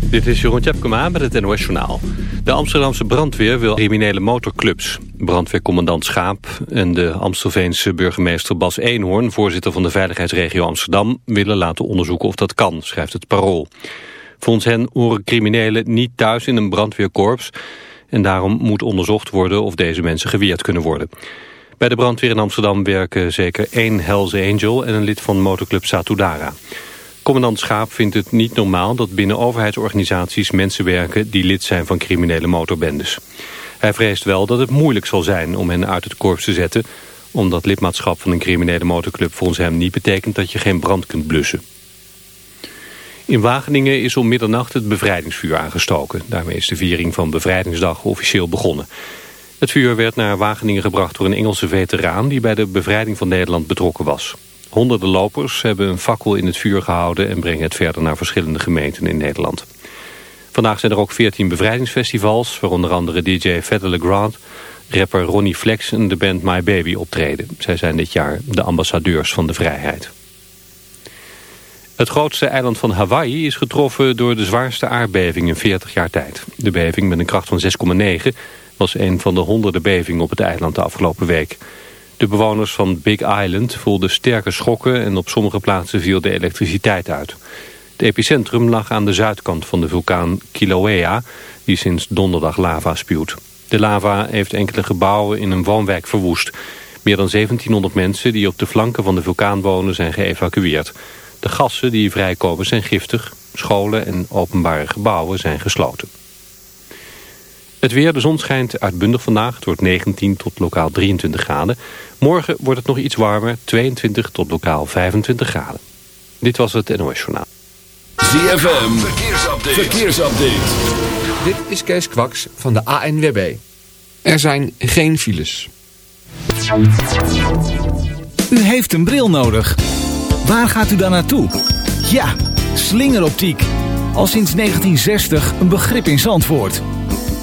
Dit is Jeroen Tjepkema met het NOS Journaal. De Amsterdamse brandweer wil criminele motorclubs. Brandweercommandant Schaap en de Amstelveense burgemeester Bas Eenhoorn... voorzitter van de veiligheidsregio Amsterdam... willen laten onderzoeken of dat kan, schrijft het Parool. Volgens hen horen criminelen niet thuis in een brandweerkorps... en daarom moet onderzocht worden of deze mensen geweerd kunnen worden. Bij de brandweer in Amsterdam werken zeker één Hells Angel... en een lid van motorclub Satudara. Commandant Schaap vindt het niet normaal dat binnen overheidsorganisaties mensen werken die lid zijn van criminele motorbendes. Hij vreest wel dat het moeilijk zal zijn om hen uit het korps te zetten, omdat lidmaatschap van een criminele motorclub volgens hem niet betekent dat je geen brand kunt blussen. In Wageningen is om middernacht het bevrijdingsvuur aangestoken. Daarmee is de viering van Bevrijdingsdag officieel begonnen. Het vuur werd naar Wageningen gebracht door een Engelse veteraan... die bij de bevrijding van Nederland betrokken was. Honderden lopers hebben een fakkel in het vuur gehouden... en brengen het verder naar verschillende gemeenten in Nederland. Vandaag zijn er ook 14 bevrijdingsfestivals... waar onder andere DJ Federle Grant, rapper Ronnie Flex... en de band My Baby optreden. Zij zijn dit jaar de ambassadeurs van de vrijheid. Het grootste eiland van Hawaii is getroffen door de zwaarste aardbeving in 40 jaar tijd. De beving met een kracht van 6,9 was een van de honderden bevingen op het eiland de afgelopen week. De bewoners van Big Island voelden sterke schokken en op sommige plaatsen viel de elektriciteit uit. Het epicentrum lag aan de zuidkant van de vulkaan Kilauea, die sinds donderdag lava spuwt. De lava heeft enkele gebouwen in een woonwijk verwoest. Meer dan 1700 mensen die op de flanken van de vulkaan wonen zijn geëvacueerd. De gassen die vrijkomen zijn giftig. Scholen en openbare gebouwen zijn gesloten. Het weer, de zon schijnt uitbundig vandaag. Het wordt 19 tot lokaal 23 graden. Morgen wordt het nog iets warmer, 22 tot lokaal 25 graden. Dit was het NOS Journaal. ZFM, verkeersupdate. verkeersupdate. Dit is Kees Kwaks van de ANWB. Er zijn geen files. U heeft een bril nodig. Waar gaat u dan naartoe? Ja, slingeroptiek. Al sinds 1960 een begrip in Zandvoort.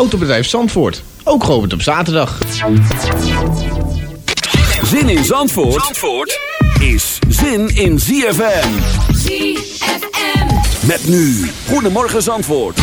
Autobedrijf Zandvoort, ook geopend op zaterdag. Zin in Zandvoort, Zandvoort is zin in ZFM. ZFM. Met nu, Goedemorgen Zandvoort.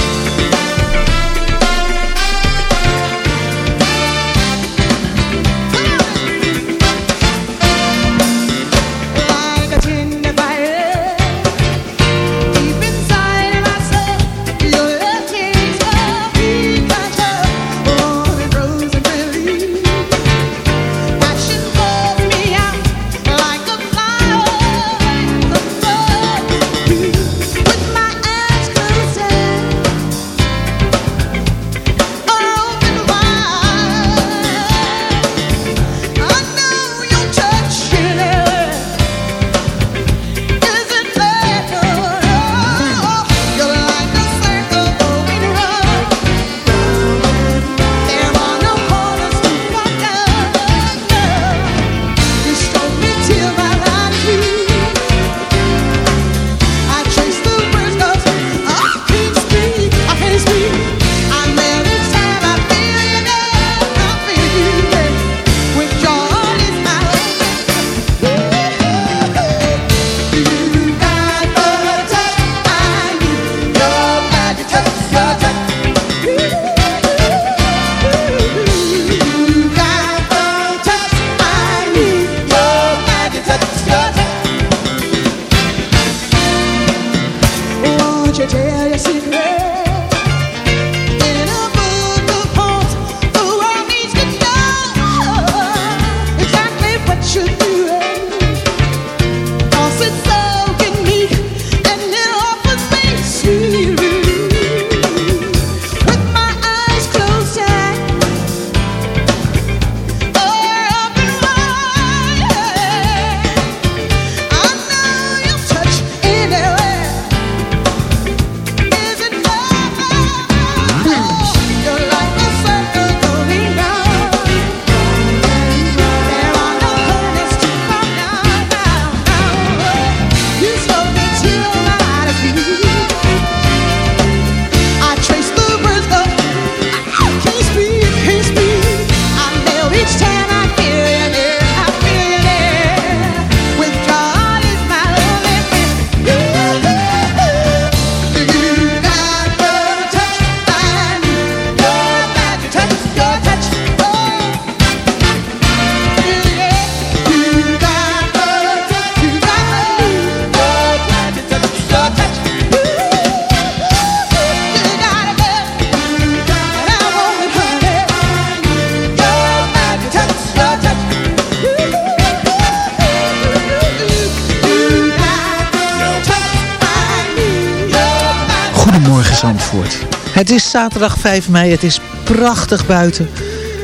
Is zaterdag 5 mei, het is prachtig buiten.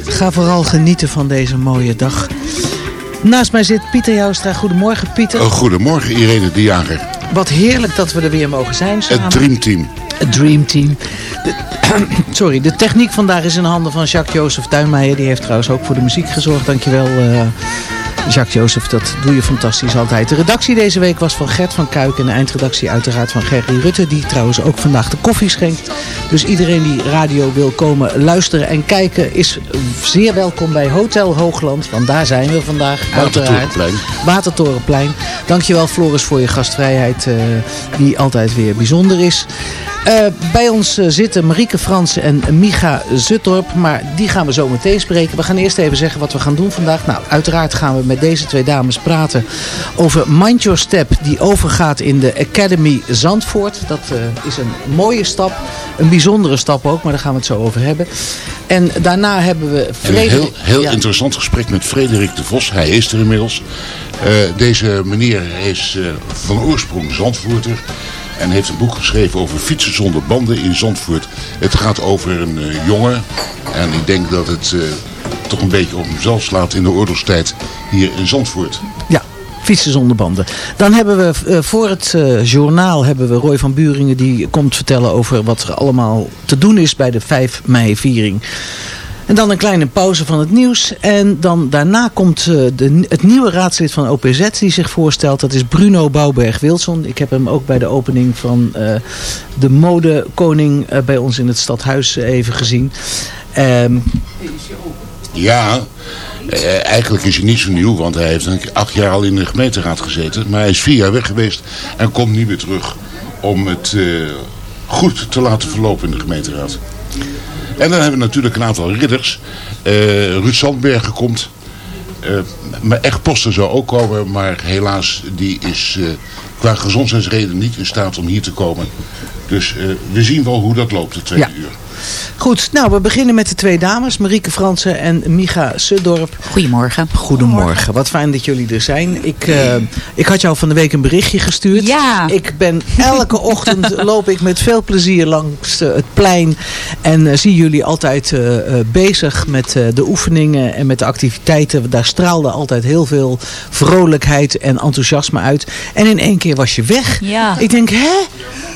Ga vooral genieten van deze mooie dag. Naast mij zit Pieter Joustra. Goedemorgen Pieter. Oh, goedemorgen Irene de Jager. Wat heerlijk dat we er weer mogen zijn samen. Het Dreamteam. Het Dreamteam. sorry, de techniek vandaag is in handen van Jacques-Joseph Tuinmeijer. Die heeft trouwens ook voor de muziek gezorgd. Dankjewel uh, Jacques-Joseph, dat doe je fantastisch altijd. De redactie deze week was van Gert van Kuik en de eindredactie uiteraard van Gerry Rutte. Die trouwens ook vandaag de koffie schenkt. Dus iedereen die radio wil komen luisteren en kijken is zeer welkom bij Hotel Hoogland. Want daar zijn we vandaag. Watertorenplein. Watertorenplein. Dankjewel Floris voor je gastvrijheid uh, die altijd weer bijzonder is. Uh, bij ons uh, zitten Marieke Fransen en Micha Zuttorp. Maar die gaan we zo meteen spreken. We gaan eerst even zeggen wat we gaan doen vandaag. Nou, uiteraard gaan we met deze twee dames praten over Mind Your Step. Die overgaat in de Academy Zandvoort. Dat uh, is een mooie stap. Een bijzondere stap ook, maar daar gaan we het zo over hebben. En daarna hebben we... Frederik... Een heel, heel ja. interessant gesprek met Frederik de Vos. Hij is er inmiddels. deze meneer is van oorsprong Zandvoorter. En heeft een boek geschreven over fietsen zonder banden in Zandvoort. Het gaat over een uh, jongen. En ik denk dat het uh, toch een beetje op hemzelf slaat in de oorlogstijd hier in Zandvoort. Ja, fietsen zonder banden. Dan hebben we uh, voor het journaal hebben we Roy van Buringen die komt vertellen over wat er allemaal te doen is bij de 5 mei viering. En dan een kleine pauze van het nieuws. En dan daarna komt uh, de, het nieuwe raadslid van OPZ die zich voorstelt. Dat is Bruno Bouwberg-Wilson. Ik heb hem ook bij de opening van uh, de modekoning uh, bij ons in het stadhuis even gezien. Um, ja, eh, eigenlijk is hij niet zo nieuw, want hij heeft acht jaar al in de gemeenteraad gezeten. Maar hij is vier jaar weg geweest en komt niet meer terug om het goed te laten verlopen in de gemeenteraad. En dan hebben we natuurlijk een aantal ridders. Uh, Ruud Sandbergen komt. Uh, maar echt posten zou ook komen, maar helaas die is uh, qua gezondheidsreden niet in staat om hier te komen. Dus we zien wel hoe dat loopt, de tweede ja. uur. Goed, nou we beginnen met de twee dames. Marieke Fransen en Micha Suddorp. Goedemorgen. Goedemorgen. Wat fijn dat jullie er zijn. Ik, uh, ik had jou van de week een berichtje gestuurd. Ja. Ik ben elke ochtend loop ik met veel plezier langs uh, het plein. En uh, zie jullie altijd bezig met de oefeningen en met de activiteiten. Daar straalde altijd heel veel vrolijkheid en enthousiasme uit. En in één keer was je weg. Ja. Ik denk, hè?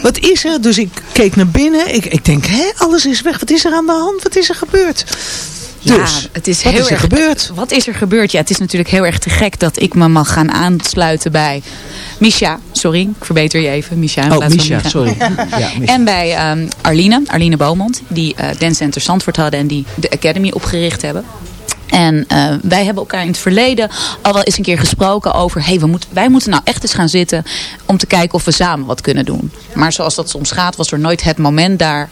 Wat is er? Dus ik keek naar binnen. Ik, ik denk, hè? Alles is weg. Wat is er aan de hand? Wat is er gebeurd? Ja, dus, het is wat heel is er erg, gebeurd? Wat is er gebeurd? Ja, het is natuurlijk heel erg te gek dat ik me mag gaan aansluiten bij Misha. Sorry, ik verbeter je even. Misha. in Oh, plaats van Misha, sorry. Ja, Misha. En bij um, Arline, Arline Beaumont, die uh, Dance Center Zandvoort hadden en die de Academy opgericht hebben. En uh, wij hebben elkaar in het verleden al wel eens een keer gesproken over... Hey, we moet, wij moeten nou echt eens gaan zitten om te kijken of we samen wat kunnen doen. Maar zoals dat soms gaat, was er nooit het moment daar.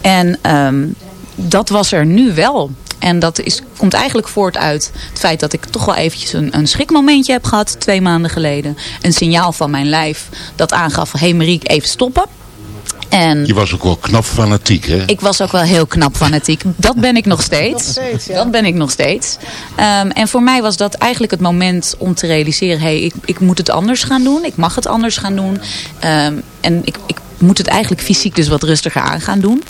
En um, dat was er nu wel. En dat is, komt eigenlijk voort uit het feit dat ik toch wel eventjes een, een schrikmomentje heb gehad. Twee maanden geleden. Een signaal van mijn lijf dat aangaf, hey Marieke, even stoppen. En Je was ook wel knap fanatiek, hè? ik was ook wel heel knap fanatiek. Dat ben ik nog steeds. Dat ben ik nog steeds. Ehm, en voor mij was dat eigenlijk het moment om te realiseren... hé, hey, ik, ik moet het anders gaan doen. Ik mag het anders gaan doen. Ehm, en ik, ik moet het eigenlijk fysiek dus wat rustiger aan gaan doen.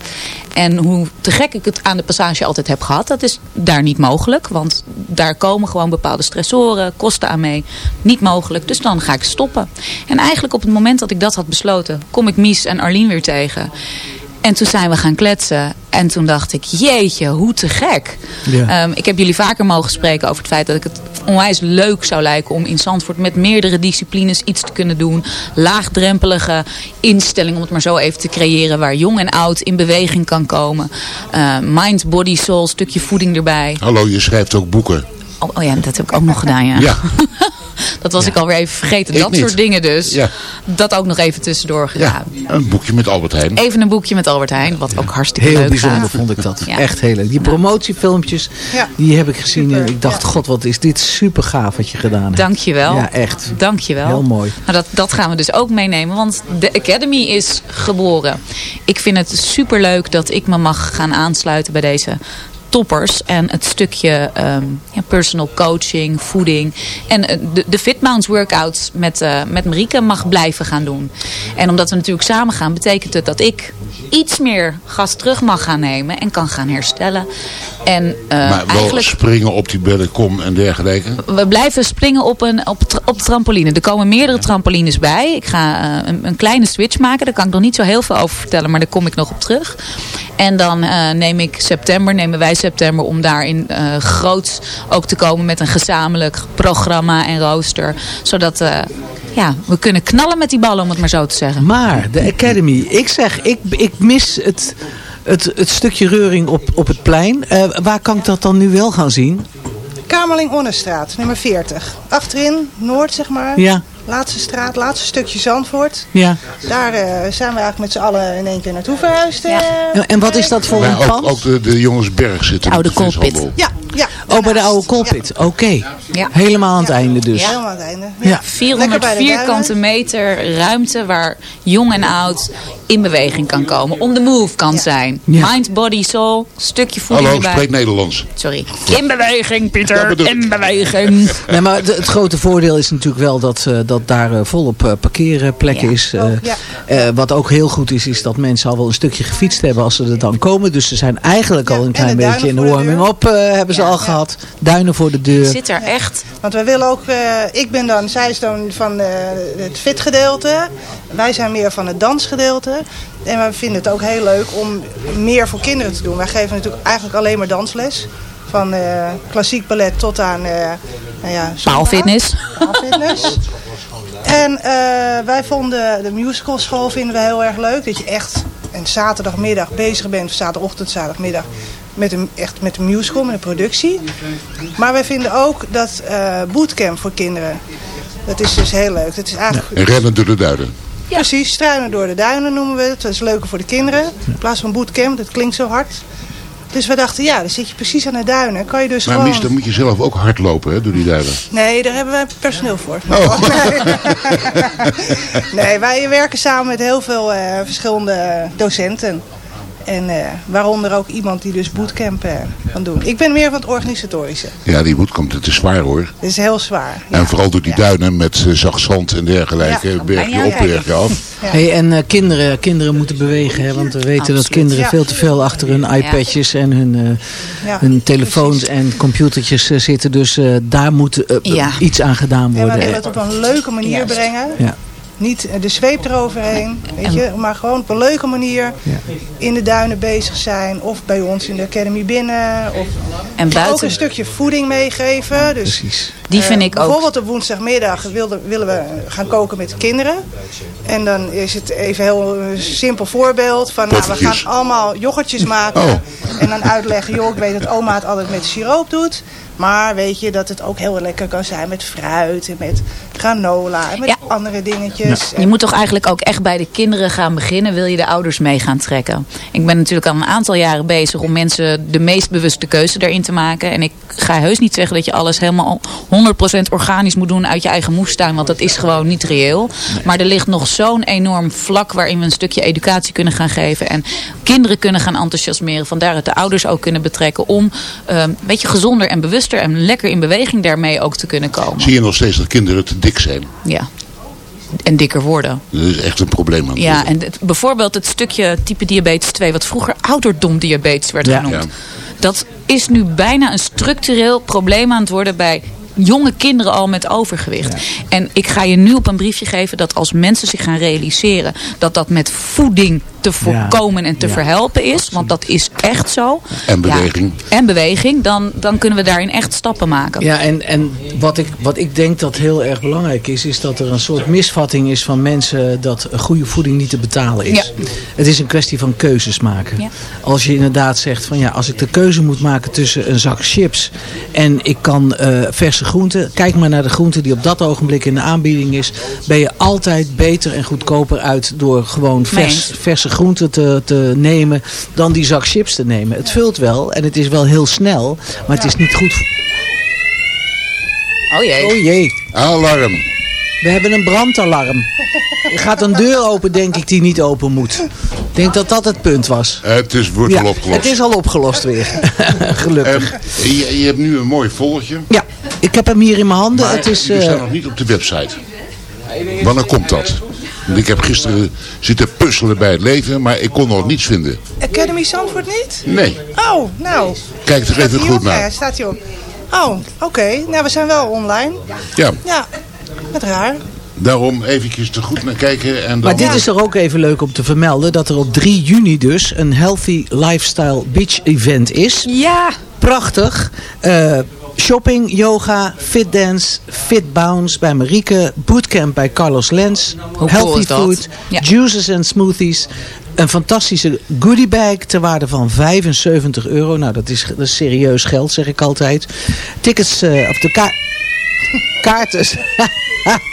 En hoe te gek ik het aan de passage altijd heb gehad... dat is daar niet mogelijk. Want daar komen gewoon bepaalde stressoren, kosten aan mee. Niet mogelijk. Dus dan ga ik stoppen. En eigenlijk op het moment dat ik dat had besloten... kom ik Mies en Arlene weer tegen... En toen zijn we gaan kletsen. En toen dacht ik, jeetje, hoe te gek. Ja. Ehm, ik heb jullie vaker mogen spreken over het feit dat ik het onwijs leuk zou lijken... om in Zandvoort met meerdere disciplines iets te kunnen doen. Laagdrempelige instelling, om het maar zo even te creëren... waar jong en oud in beweging kan komen. Uh, mind, body, soul, stukje voeding erbij. Hallo, je schrijft ook boeken. Oh, oh ja, dat heb ik ook nog gedaan, ja. Ja. Dat was ik alweer even vergeten. Ik dat niet. soort dingen dus. Ja. Dat ook nog even tussendoor gedaan. ja, een boekje met Albert Heijn. Even een boekje met Albert Heijn, wat ook hartstikke Heel leuk bijzonder gaat. vond ik dat. Ja. Echt heel leuk. Die promotiefilmpjes, Ja. die heb ik gezien. Super, en ik dacht, ja. god, wat is dit super gaaf wat je gedaan hebt. Dankjewel. Ja, echt. Dankjewel. Heel mooi. Nou, dat, dat gaan we dus ook meenemen, want de Academy is geboren. Ik vind het superleuk dat ik me mag gaan aansluiten bij deze toppers. En het stukje ehm, ja, personal coaching, voeding en eh, de, de workouts met, eh, met Marieke mag blijven gaan doen. En omdat we natuurlijk samen gaan, betekent het dat ik iets meer gas terug mag gaan nemen en kan gaan herstellen. En eh, maar wel eigenlijk... springen op die bedden, kom en dergelijke. We blijven springen op een op, op trampoline. Er komen meerdere trampolines bij. Ik ga een, een kleine switch maken. Daar kan ik nog niet zo heel veel over vertellen. Maar daar kom ik nog op terug. En dan neem ik september, nemen wij september om daarin eh groot ook te komen met een gezamenlijk programma en rooster. Zodat eh, ja, we kunnen knallen met die ballen om het maar zo te zeggen. Maar, de Academy. Ik zeg, ik, ik mis het, het, het stukje reuring op, op het plein. Eh, waar kan ik dat dan nu wel gaan zien? Kamerling Onnestraat, nummer 40. Achterin, Noord zeg maar. Ja. Laatste straat, laatste stukje Zandvoort. Ja. Daar eh, zijn we eigenlijk met z'n allen in één keer naartoe verhuisd. eh. En, wat is dat voor Maar een ook, pand? ook de, de Jongensberg zitten Oude Koolpit. Ja, ja. Oh, bij de oude Colpit. Oké. Ja. Helemaal aan het einde dus. Ja, helemaal aan het einde. Ja. 400 Lekker bij de vierkante meter ruimte waar jong en oud in beweging kan komen. On the move kan zijn. Ja. Mind, body, soul. Stukje voeding Hallo, erbij. spreek Nederlands. Sorry. In beweging, Pieter. in beweging. Nee, maar de- het grote voordeel is natuurlijk wel dat, eh, dat daar eh, volop eh, parkeerplekken Ja. is. eh, Oh, ja. eh, wat ook heel goed is, is dat mensen al wel een stukje gefietst hebben als ze er dan komen. Dus ze zijn eigenlijk Ja, al een en klein beetje in de warming-up eh, hebben ze Al gehad. Duinen voor de deur. Zit er echt. Want wij willen ook, eh, ik ben dan, zij is dan van eh, het fit gedeelte. Wij zijn meer van het dansgedeelte. En we vinden het ook heel leuk om meer voor kinderen te doen. Wij geven natuurlijk eigenlijk alleen maar dansles. Van eh, klassiek ballet tot aan eh nou ja. Paalfitness. Paalfitness. En eh, wij vonden de musicalschool vinden we heel erg leuk. Dat je echt een zaterdagmiddag bezig bent, of zaterdagochtend, zaterdagmiddag, met een, echt met een musical, met een productie. Maar wij vinden ook dat eh, bootcamp voor kinderen, dat is dus heel leuk. Dat is eigenlijk En rennen door de duinen. precies struinen door de duinen noemen we het. Dat is leuker voor de kinderen. In plaats van bootcamp, dat klinkt zo hard. Dus we dachten, ja, dan zit je precies aan de duinen. Kan je dus Maar gewoon... Dan moet je zelf ook hard lopen hè, door die duinen. Nee, daar hebben wij personeel voor. Oh. Nee. nee, wij werken samen met heel veel eh, verschillende docenten. En eh, waaronder ook iemand die dus bootcamp eh, kan doen. Ik ben meer van het organisatorische. Ja, die bootcamp, het is zwaar hoor. Het is heel zwaar. En vooral door die duinen met eh, zacht zand en dergelijke. Ja. Berg je op, berg je af. Ja. Hey, en eh, kinderen, kinderen moeten bewegen, hè, want we weten dat kinderen Ja. veel te veel achter hun iPadjes en hun, eh, Ja, hun telefoons precies. en computertjes zitten. Dus eh, daar moet Ja. iets aan gedaan En worden. willen het op een leuke manier Juist. brengen. Niet eh, de zweep eroverheen, weet En- je, maar gewoon op een leuke manier in de duinen bezig zijn. Of bij ons in de academy binnen. Of En ook buiten. een stukje voeding meegeven. Dus Precies. Die vind Eh, ik ook. Bijvoorbeeld op woensdagmiddag wilden, willen we gaan koken met de kinderen. En dan is het even heel eh, simpel voorbeeld. Van, nou, we gaan allemaal yoghurtjes maken. Oh. En dan uitleggen, joh, ik weet dat oma het altijd met siroop doet. Maar weet je dat het ook heel lekker kan zijn met fruit en met granola en met Ja. andere dingetjes. Je moet toch eigenlijk ook echt bij de kinderen gaan beginnen. Wil je de ouders mee gaan trekken? Ik ben natuurlijk al een aantal jaren bezig om mensen de meest bewuste keuze daarin te maken. En ik ga heus niet zeggen dat je alles helemaal 100% organisch moet doen uit je eigen moestuin. Want dat is gewoon niet reëel. Maar er ligt nog zo'n enorm vlak waarin we een stukje educatie kunnen gaan geven. En kinderen kunnen gaan enthousiasmeren. Vandaar dat de ouders ook kunnen betrekken om um, een beetje gezonder en bewuster en lekker in beweging daarmee ook te kunnen komen. Zie je nog steeds dat kinderen te dik zijn? Ja. En dikker worden. Dat is echt een probleem aan het Ja, worden. en het- bijvoorbeeld het stukje type diabetes 2, wat vroeger ouderdomdiabetes werd Ja. genoemd. Ja. Dat is nu bijna een structureel probleem aan het worden bij jonge kinderen al met overgewicht. En ik ga je nu op een briefje geven dat als mensen zich gaan realiseren dat dat met voeding te voorkomen en te Ja. verhelpen is, want dat is echt zo. En beweging. Ja, en beweging, dan, dan kunnen we daarin echt stappen maken. Ja, en, en wat, ik, wat ik denk dat heel erg belangrijk is, is dat er een soort misvatting is van mensen dat goede voeding niet te betalen is. Ja. Het is een kwestie van keuzes maken. Ja. Als je inderdaad zegt van ja, als ik de keuze moet maken tussen een zak chips en ik kan eh, verse groenten, kijk maar naar de groente die op dat ogenblik in de aanbieding is, ben je altijd beter en goedkoper uit door gewoon vers, verse groenten te, te nemen dan die zak chips te nemen. Het vult wel en het is wel heel snel, maar het is niet goed voor Oh jee. Oh jee, Alarm. we hebben een brandalarm. Er gaat een deur open, denk ik, die niet open moet. Ik denk dat dat het punt was. Het is, wordt al opgelost. het is al opgelost weer. Gelukkig. Ehm, je, je hebt nu een mooi volletje. ja, ik heb hem hier in mijn handen. Maar het is, die eh, staan nog niet op de website. Wanneer komt dat? Want ik heb gisteren zitten puzzelen bij het leven, maar ik kon nog niets vinden. Academy Zandvoort niet? Nee. Oh, nou. Kijk er even goed op? Ja, naar. staat hij op. Oh, oké. Nou, we zijn wel online. Ja, Ja, wat raar. Daarom eventjes te goed naar kijken. En dan... maar dit is er ook even leuk om te vermelden. Dat er op 3 juni dus een Healthy Lifestyle Beach Event is. Ja. Prachtig. Eh, shopping, yoga, fitdance, fit bounce bij Marieke. Bootcamp bij Carlos Lens. healthy food, Ja. juices en smoothies. Een fantastische goodiebag ter waarde van 75 euro. Nou, dat is, dat is serieus geld, zeg ik altijd. Tickets, eh, of de ka kaarten.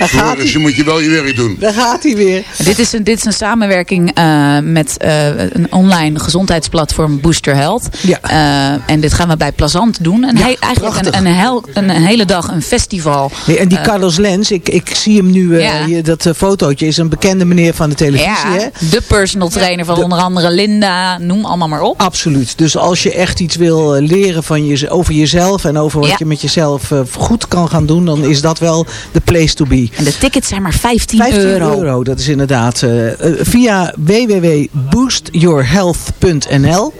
Daar gaat Floris, hij. je moet je wel je werk doen. Daar gaat hij weer. Dit is een, dit is een samenwerking eh, met eh, een online gezondheidsplatform Booster Health. Ja. Eh, en dit gaan we bij Plazant doen. En hij, eigenlijk een, een, hel- een, hele dag een festival. Nee, en die Carlos Lens, ik, ik zie hem nu, eh, Ja. hier, dat fotootje, is een bekende meneer van de televisie. Ja, Hè? de personal trainer van onder andere Linda, noem allemaal maar op. Absoluut. Dus als je echt iets wil leren van je, over jezelf en over wat Ja. je met jezelf goed kan gaan doen, dan is dat wel de place to be. En de tickets zijn maar 15, 15 euro. euro. dat is inderdaad eh, eh, via www.boostyourhealth.nl.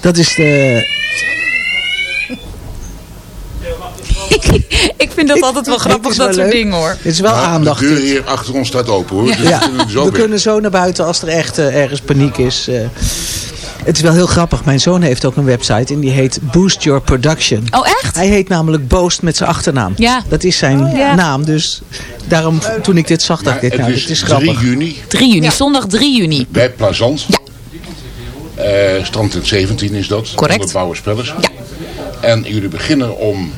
Dat is de... ik vind dat altijd wel grappig, dat soort dingen hoor. Het is wel Nou, aandacht. De deur hier achter ons staat open hoor. Dus Ja, we kunnen zo we kunnen zo naar buiten als er echt eh, ergens paniek is. eh. Het is wel heel grappig. Mijn zoon heeft ook een website en die heet Boost Your Production. Oh echt? Hij heet namelijk Boost met zijn achternaam. Ja. Dat is zijn ja. naam. Dus daarom, toen ik dit zag, dacht ik, het dit, nou, is, dit is 3 grappig. juni 3 juni, zondag 3 juni. bij Plazant. Ja. Eh, Strand 17 is dat. Correct. Onder Bouwerspellers. Ja. En jullie beginnen om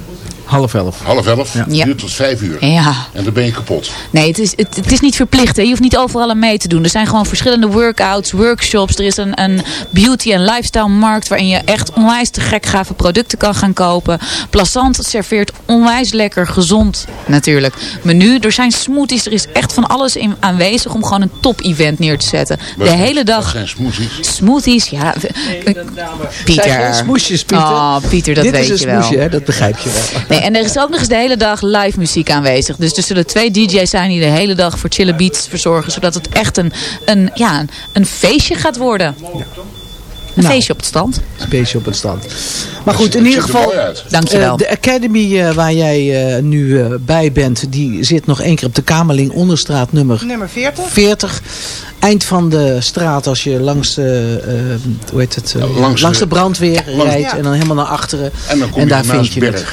Half elf. half elf. Ja. Duurt tot vijf uur. Ja. En dan ben je kapot. Nee, het is, het, het is niet verplicht. Hè. Je hoeft niet overal aan mee te doen. Er zijn gewoon verschillende workouts, workshops. Er is een, een beauty- en lifestyle markt waarin je echt onwijs te gek gave producten kan gaan kopen. Plazant serveert onwijs lekker, gezond natuurlijk menu. Er zijn smoothies, er is echt van alles in aanwezig om gewoon een top-event neer te zetten. De hele wat dag zijn smoothies. smoothies, ja. eh, Pieter. Zijn geen smoesjes, Pieter. Oh, Pieter, dat Dit weet is je een wel. smoesje, hè? dat begrijp je wel. Nee, en er is ook nog eens de hele dag live muziek aanwezig. Dus er zullen twee DJ's zijn die de hele dag voor chille beats verzorgen. Zodat het echt een, een, ja, een, een feestje gaat worden. Een Nou. feestje op het strand. Een beetje op het stand. Maar goed, in ieder er geval... uit. Dankjewel. Eh, de Academy eh, waar jij eh, nu eh, bij bent, die zit nog één keer op de Kamerling Onderstraat nummer Nummer 40. 40. Eind van de straat als je langs de, eh, hoe heet het, eh, langs langs, de- brandweer langs- rijdt Ja. en dan helemaal naar achteren. En dan kom en je daar vind je het.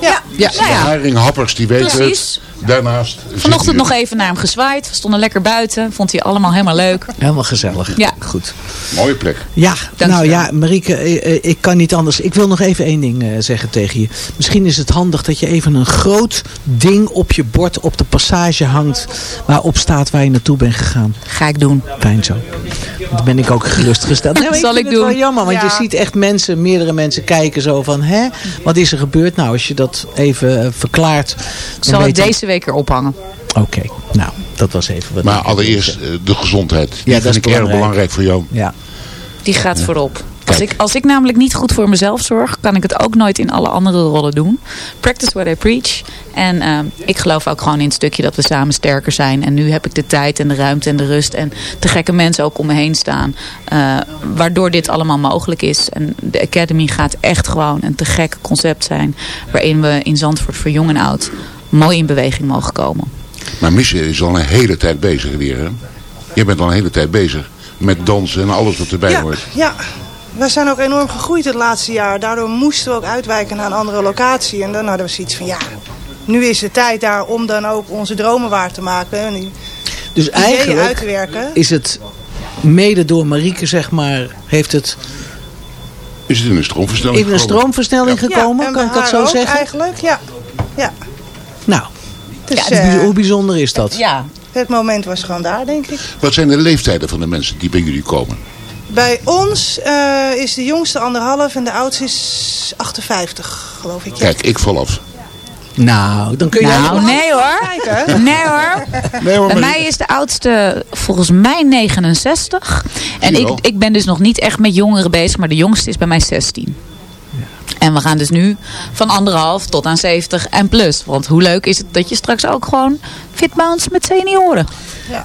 Ja. Ja, De ja, haringhappers die weten Precies. het. Daarnaast vanochtend nog even naar hem gezwaaid. We stonden lekker buiten. Vond hij allemaal helemaal leuk. helemaal gezellig. Ja. Goed. Mooie plek. Ja, Dankjewel. nou ja, Marieke, eh, eh, ik kan niet anders. Ik wil nog even één ding eh, zeggen tegen je. Misschien is het handig dat je even een groot ding op je bord op de passage hangt. Waarop staat waar je naartoe bent gegaan. Ga ik doen. Fijn zo. Dan ben ik ook gerustgesteld. Dat zal ik het doen. wel jammer, want Ja. je ziet echt mensen, meerdere mensen kijken zo van... Hè, wat is er gebeurd? Nou, als je dat even verklaart... Ik dan zal het deze week weer ophangen. Oké, nou, dat was even wat Maar allereerst eh, de gezondheid. Die dat vind is ik erg belangrijk. belangrijk voor jou. Ja. Die gaat voorop. Als ik, als ik namelijk niet goed voor mezelf zorg, kan ik het ook nooit in alle andere rollen doen. Practice what I preach. En ehm, ik geloof ook gewoon in het stukje dat we samen sterker zijn. En nu heb ik de tijd en de ruimte en de rust. En de gekke mensen ook om me heen staan. eh, waardoor dit allemaal mogelijk is. En de Academy gaat echt gewoon een te gek concept zijn. Waarin we in Zandvoort voor jong en oud mooi in beweging mogen komen. Maar Michel is al een hele tijd bezig weer. Hè? Je bent al een hele tijd bezig met dansen en alles wat erbij Ja, hoort. ja. We zijn ook enorm gegroeid het laatste jaar. Daardoor moesten we ook uitwijken naar een andere locatie. En dan hadden we zoiets van, ja, nu is de tijd daar om dan ook onze dromen waar te maken. En die Dus eigenlijk uit te werken. is het mede door Marieke, zeg maar, heeft het Is het in een stroomverstelling in een gekomen? stroomversnelling gekomen? en kan ik dat zo ook zeggen? eigenlijk, ja. ja. Nou, Dus, ja, eh, hoe bijzonder is dat? Ja, het moment was gewoon daar, denk ik. Wat zijn de leeftijden van de mensen die bij jullie komen? Bij ons eh, is de jongste anderhalf en de oudste is 58, geloof ik. Ja. Kijk, ik val af. Nou, dan kun je... nou nee hoor. Kijken. Nee hoor. Nee hoor, Bij mij is de oudste volgens mij 69. En ik, ik ben dus nog niet echt met jongeren bezig. Maar de jongste is bij mij 16. En we gaan dus nu van anderhalf tot aan 70 en plus. Want hoe leuk is het dat je straks ook gewoon fit bounce met senioren.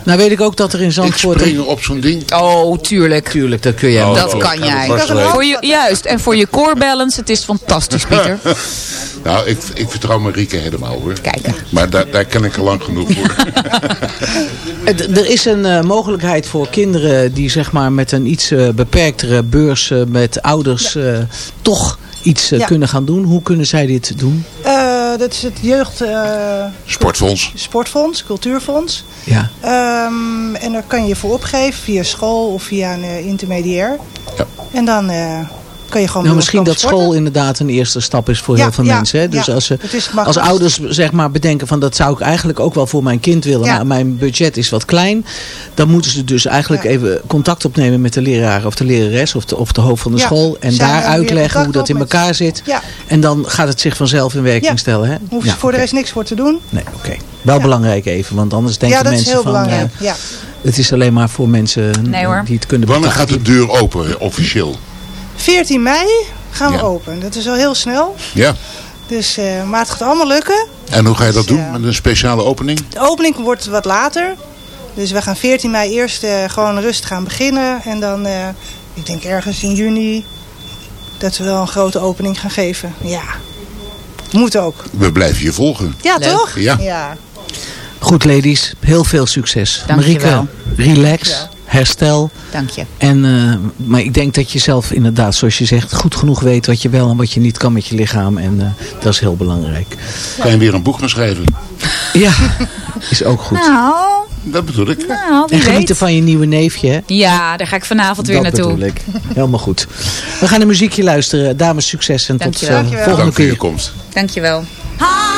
Nou weet ik ook dat er in Ik Zandvoort... spring op zo'n ding. Oh, tuurlijk. Tuurlijk, dat kun jij Oh, wel. Dat kan jij. Voor je, juist. En voor je core balance, het is fantastisch, Pieter. Nou, ik, ik vertrouw Marieke helemaal hoor. Kijk. Maar daar, daar ken ik al lang genoeg voor. Er is een eh, mogelijkheid voor kinderen die zeg maar met een iets eh, beperktere beurs eh, met ouders eh, toch iets eh, Ja. kunnen gaan doen. Hoe kunnen zij dit doen? Eh, dat is het jeugd eh, Sportfonds. sportfonds, cultuurfonds. Ja. Ehm, en daar kan je je voor opgeven via school of via een eh, intermediair. Ja. En dan eh, kan je gewoon Nou, misschien dat sporten. school inderdaad een eerste stap is voor Ja, heel veel ja, mensen. Hè? Dus ja. als, ze, als ouders zeg maar bedenken van dat zou ik eigenlijk ook wel voor mijn kind willen. Ja. Maar mijn budget is wat klein. Dan moeten ze dus eigenlijk Ja. even contact opnemen met de leraar of de lerares of de, of de hoofd van de Ja. school. En Zij daar uitleggen hoe dat in met- elkaar zit. Ja, En dan gaat het zich vanzelf in werking Ja. stellen. Hè? ze voor de rest niks voor te doen. Nee, oké. Wel Ja. belangrijk even, want anders denken ja, dat mensen is heel van... belangrijk. ja. het is alleen maar voor mensen Nee, die het kunnen Wanneer betalen. gaat de deur open, eh, officieel? 14 mei gaan we Ja. open. Dat is al heel snel. Ja. Dus, eh, maar het gaat allemaal lukken. En hoe ga je dat Dus, doen? ja. Met een speciale opening? De opening wordt wat later. Dus we gaan 14 mei eerst eh, gewoon rustig gaan beginnen. En dan, eh, ik denk ergens in juni, dat we wel een grote opening gaan geven. Ja, moet ook. We blijven je volgen. Ja, Leuk. toch? Ja. ja. Goed ladies, heel veel succes. Dank je Marieke, wel. relax, herstel. Dank je. En, eh, maar ik denk dat je zelf inderdaad, zoals je zegt, goed genoeg weet wat je wel en wat je niet kan met je lichaam. En eh, dat is heel belangrijk. Kan je weer een boek gaan schrijven? Ja, is ook goed. Nou, Dat bedoel ik. nou en genieten weet. van je nieuwe neefje, hè? Ja, daar ga ik vanavond weer dat naartoe. bedoel ik. Helemaal goed. We gaan een muziekje luisteren. Dames, succes en tot Dankjewel. eh, Dankjewel. volgende Dank voor je keer. komst. Dankjewel. High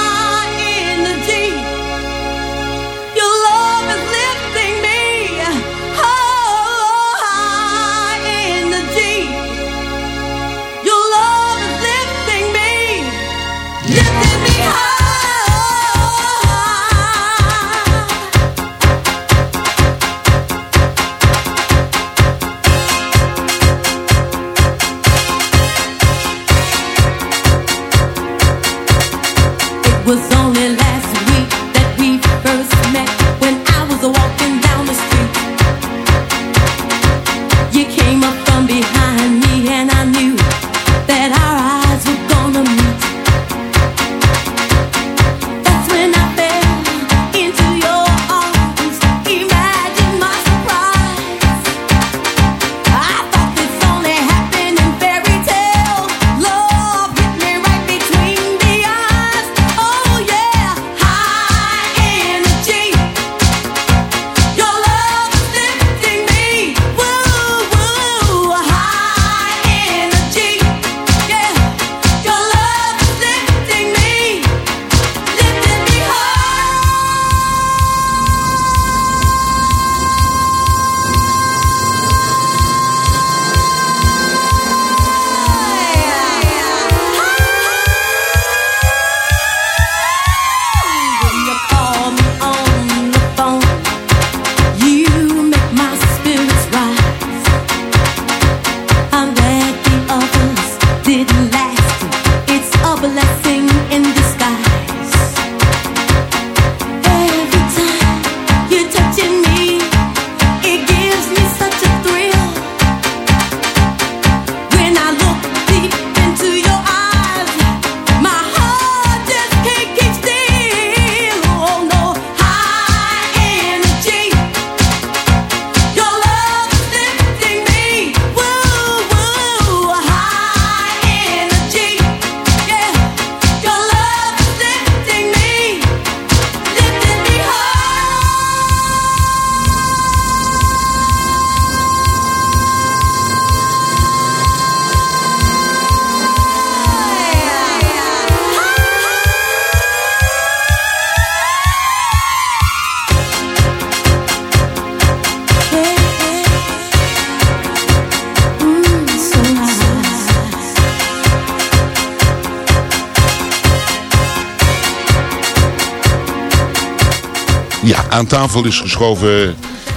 Ja, aan tafel is geschoven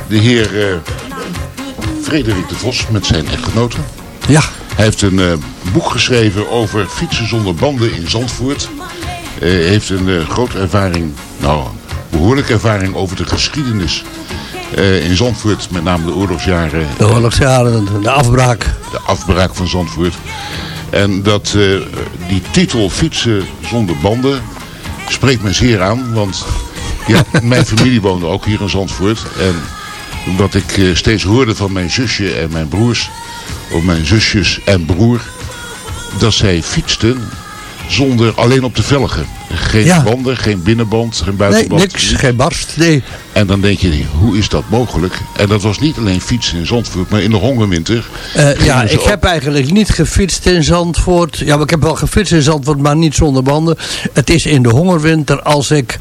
de heer eh, Frederik de Vos met zijn echtgenote. Ja. Hij heeft een eh, boek geschreven over fietsen zonder banden in Zandvoort. Hij heeft een grote ervaring, nou, behoorlijke ervaring over de geschiedenis in Zandvoort. Met name de oorlogsjaren. De oorlogsjaren, de afbraak. De afbraak van Zandvoort. En dat, die titel Fietsen zonder banden spreekt me zeer aan. Want ja, mijn familie woonde ook hier in Zandvoort. En wat ik eh, steeds hoorde van mijn zusje en mijn broers, of mijn zusjes en broer, dat zij fietsten zonder alleen op de velgen. Geen Ja. banden, geen binnenband, geen Nee, buitenband. niks, geen barst. Nee. En dan denk je, hoe is dat mogelijk? En dat was niet alleen fietsen in Zandvoort, maar in de hongerwinter. Eh, ja, ik heb eigenlijk niet gefietst in Zandvoort. Ja, maar ik heb wel gefietst in Zandvoort, maar niet zonder banden. Het is in de hongerwinter als ik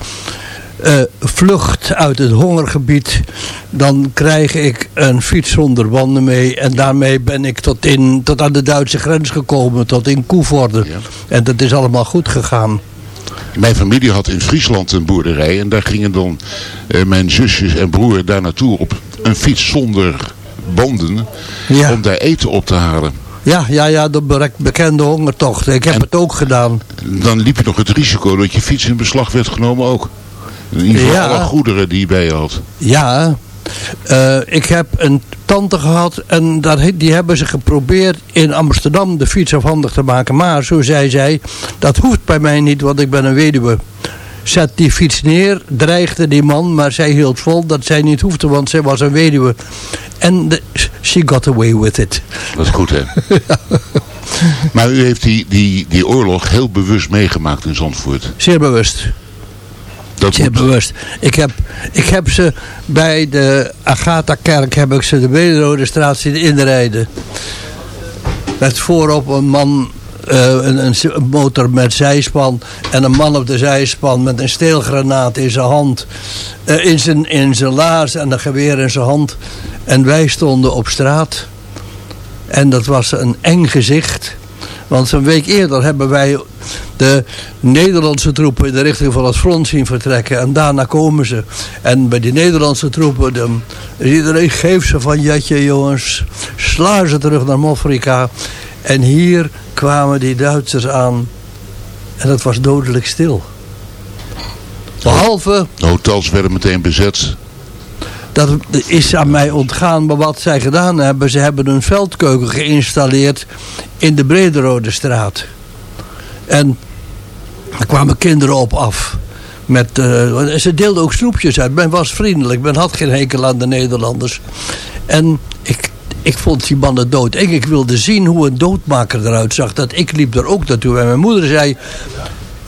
eh, vlucht uit het hongergebied, dan krijg ik een fiets zonder banden mee. En daarmee ben ik tot, in, tot aan de Duitse grens gekomen, tot in Koevoorde. En dat is allemaal goed gegaan. Mijn familie had in Friesland een boerderij en daar gingen dan eh, mijn zusjes en broer daar naartoe op een fiets zonder banden om daar eten op te halen. Ja, ja, ja, de bekende hongertocht. Ik heb het ook gedaan. Dan liep je nog het risico dat je fiets in beslag werd genomen ook. In ieder geval Ja. alle goederen die je bij je had. Ja, eh, ik heb een tante gehad en daar, die hebben ze geprobeerd in Amsterdam de fiets afhandig te maken. Maar zo zei zij, dat hoeft bij mij niet, want ik ben een weduwe. Zet die fiets neer, dreigde die man, maar zij hield vol dat zij niet hoefde, want zij was een weduwe. En she got away with it. Dat is goed hè. maar u heeft die, die, die oorlog heel bewust meegemaakt in Zandvoort. Zeer bewust. Dat Zeer bewust. Ik heb, ik heb ze bij de Agatha-kerk heb ik ze de Wederode straat zien inrijden. Met voorop een man, eh, een, een, een motor met zijspan en een man op de zijspan met een steelgranaat in zijn hand. eh, in, zijn, in zijn laars en een geweer in zijn hand. En wij stonden op straat. En dat was een eng gezicht. Want een week eerder hebben wij de Nederlandse troepen in de richting van het front zien vertrekken. En daarna komen ze. En bij die Nederlandse troepen, de, iedereen geeft ze van jetje jongens. Sla ze terug naar Mofrika. En hier kwamen die Duitsers aan. En het was dodelijk stil. Behalve De hotels werden meteen bezet. Dat is aan mij ontgaan. Maar wat zij gedaan hebben, ze hebben een veldkeuken geïnstalleerd in de Brederode straat. En er kwamen kinderen op af. Met, eh, ze deelden ook snoepjes uit. Men was vriendelijk. Men had geen hekel aan de Nederlanders. En ik, ik vond die mannen dood. En ik wilde zien hoe een doodmaker eruit zag. Dat ik liep er ook naartoe. En mijn moeder zei...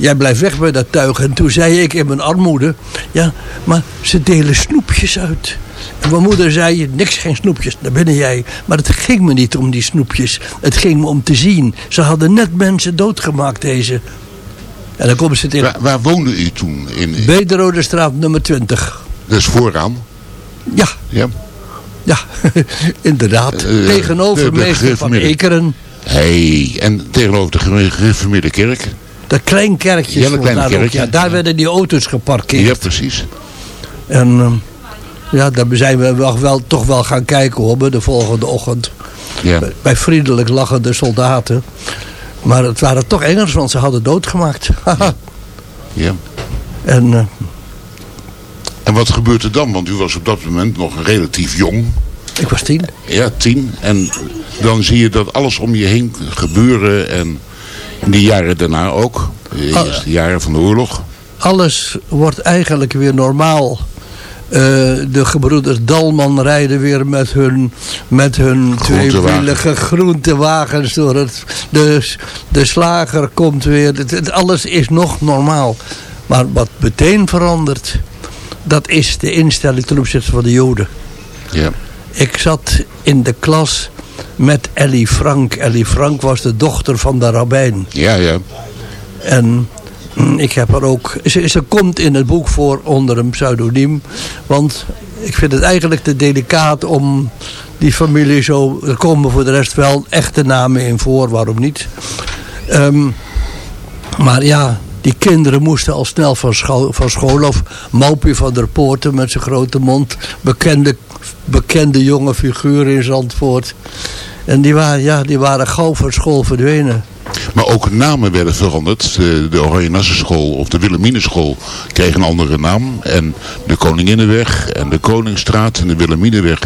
Jij blijft weg bij dat tuig. En toen zei ik in mijn armoede... Ja, maar ze delen snoepjes uit. En mijn moeder zei, niks geen snoepjes, daar ben jij. Maar het ging me niet om die snoepjes. Het ging me om te zien. Ze hadden net mensen doodgemaakt, deze. En dan komen ze in. Waar, waar woonde u toen? In, Wederode straat nummer 20. Dat is vooraan. Ja. Ja. Ja, inderdaad. Eh, Tegenover de- de meester van Ekeren. Hey, en tegenover de gere- gereformeerde kerk. Dat klein kerkje Ja, dat kleine daar ook. kerkje. Ja, daar werden die auto's geparkeerd. Ja, precies. En ehm, ja, daar zijn we wel, wel, toch wel gaan kijken hoor, de volgende ochtend. Ja. Bij- Bij vriendelijk lachende soldaten. Maar het waren toch Engels, want ze hadden doodgemaakt. Ja. en eh, En wat gebeurt er dan? Want u was op dat moment nog relatief jong. ik was tien. Ja, tien. En dan zie je dat alles om je heen gebeuren. En die jaren daarna ook. De eerste jaren van de oorlog. Alles wordt eigenlijk weer normaal. Eh, de gebroeders Dalman rijden weer met hun, met hun tweewielige groentewagens door het. De, de slager komt weer. Het, het- alles is nog normaal. Maar wat meteen verandert, dat is de instelling ten opzichte van de Joden. Ja. Ik zat in de klas met Ellie Frank. Ellie Frank was de dochter van de rabbijn. Ja, ja. En mm, ik heb er ook... Ze, ze komt in het boek voor onder een pseudoniem. Want ik vind het eigenlijk te delicaat om die familie zo... Er komen voor de rest wel echte namen in voor, waarom niet? Ehm, maar ja, Die kinderen moesten al snel van school, van school of Maupie van der Poorten met zijn grote mond. Bekende, bekende jonge figuur in Zandvoort. En die waren, ja, die waren gauw van school verdwenen. Maar ook namen werden veranderd. De, Oranje of de Wilhelminenschool kreeg een andere naam. En de Koninginnenweg en de Koningsstraat en de Wilhelminenweg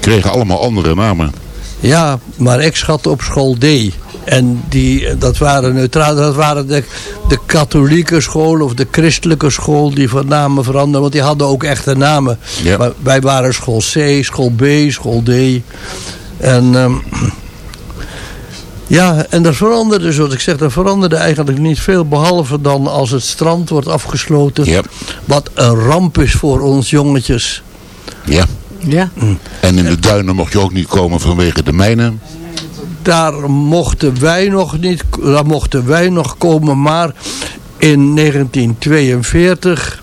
kregen allemaal andere namen. Ja, maar ik schat op school D. En die, dat waren neutraal, dat waren de, de katholieke school of de christelijke school die van namen veranderden. Want die hadden ook echte namen. Ja. Maar wij waren school C, school B, school D. En ehm, ja, en dat veranderde, zoals ik zeg, dat veranderde eigenlijk niet veel. Behalve dan als het strand wordt afgesloten. Wat een ramp is voor ons jongetjes. Ja. Ja. En in de duinen mocht je ook niet komen vanwege de mijnen. Daar mochten wij nog niet, daar mochten wij nog komen, maar in 1942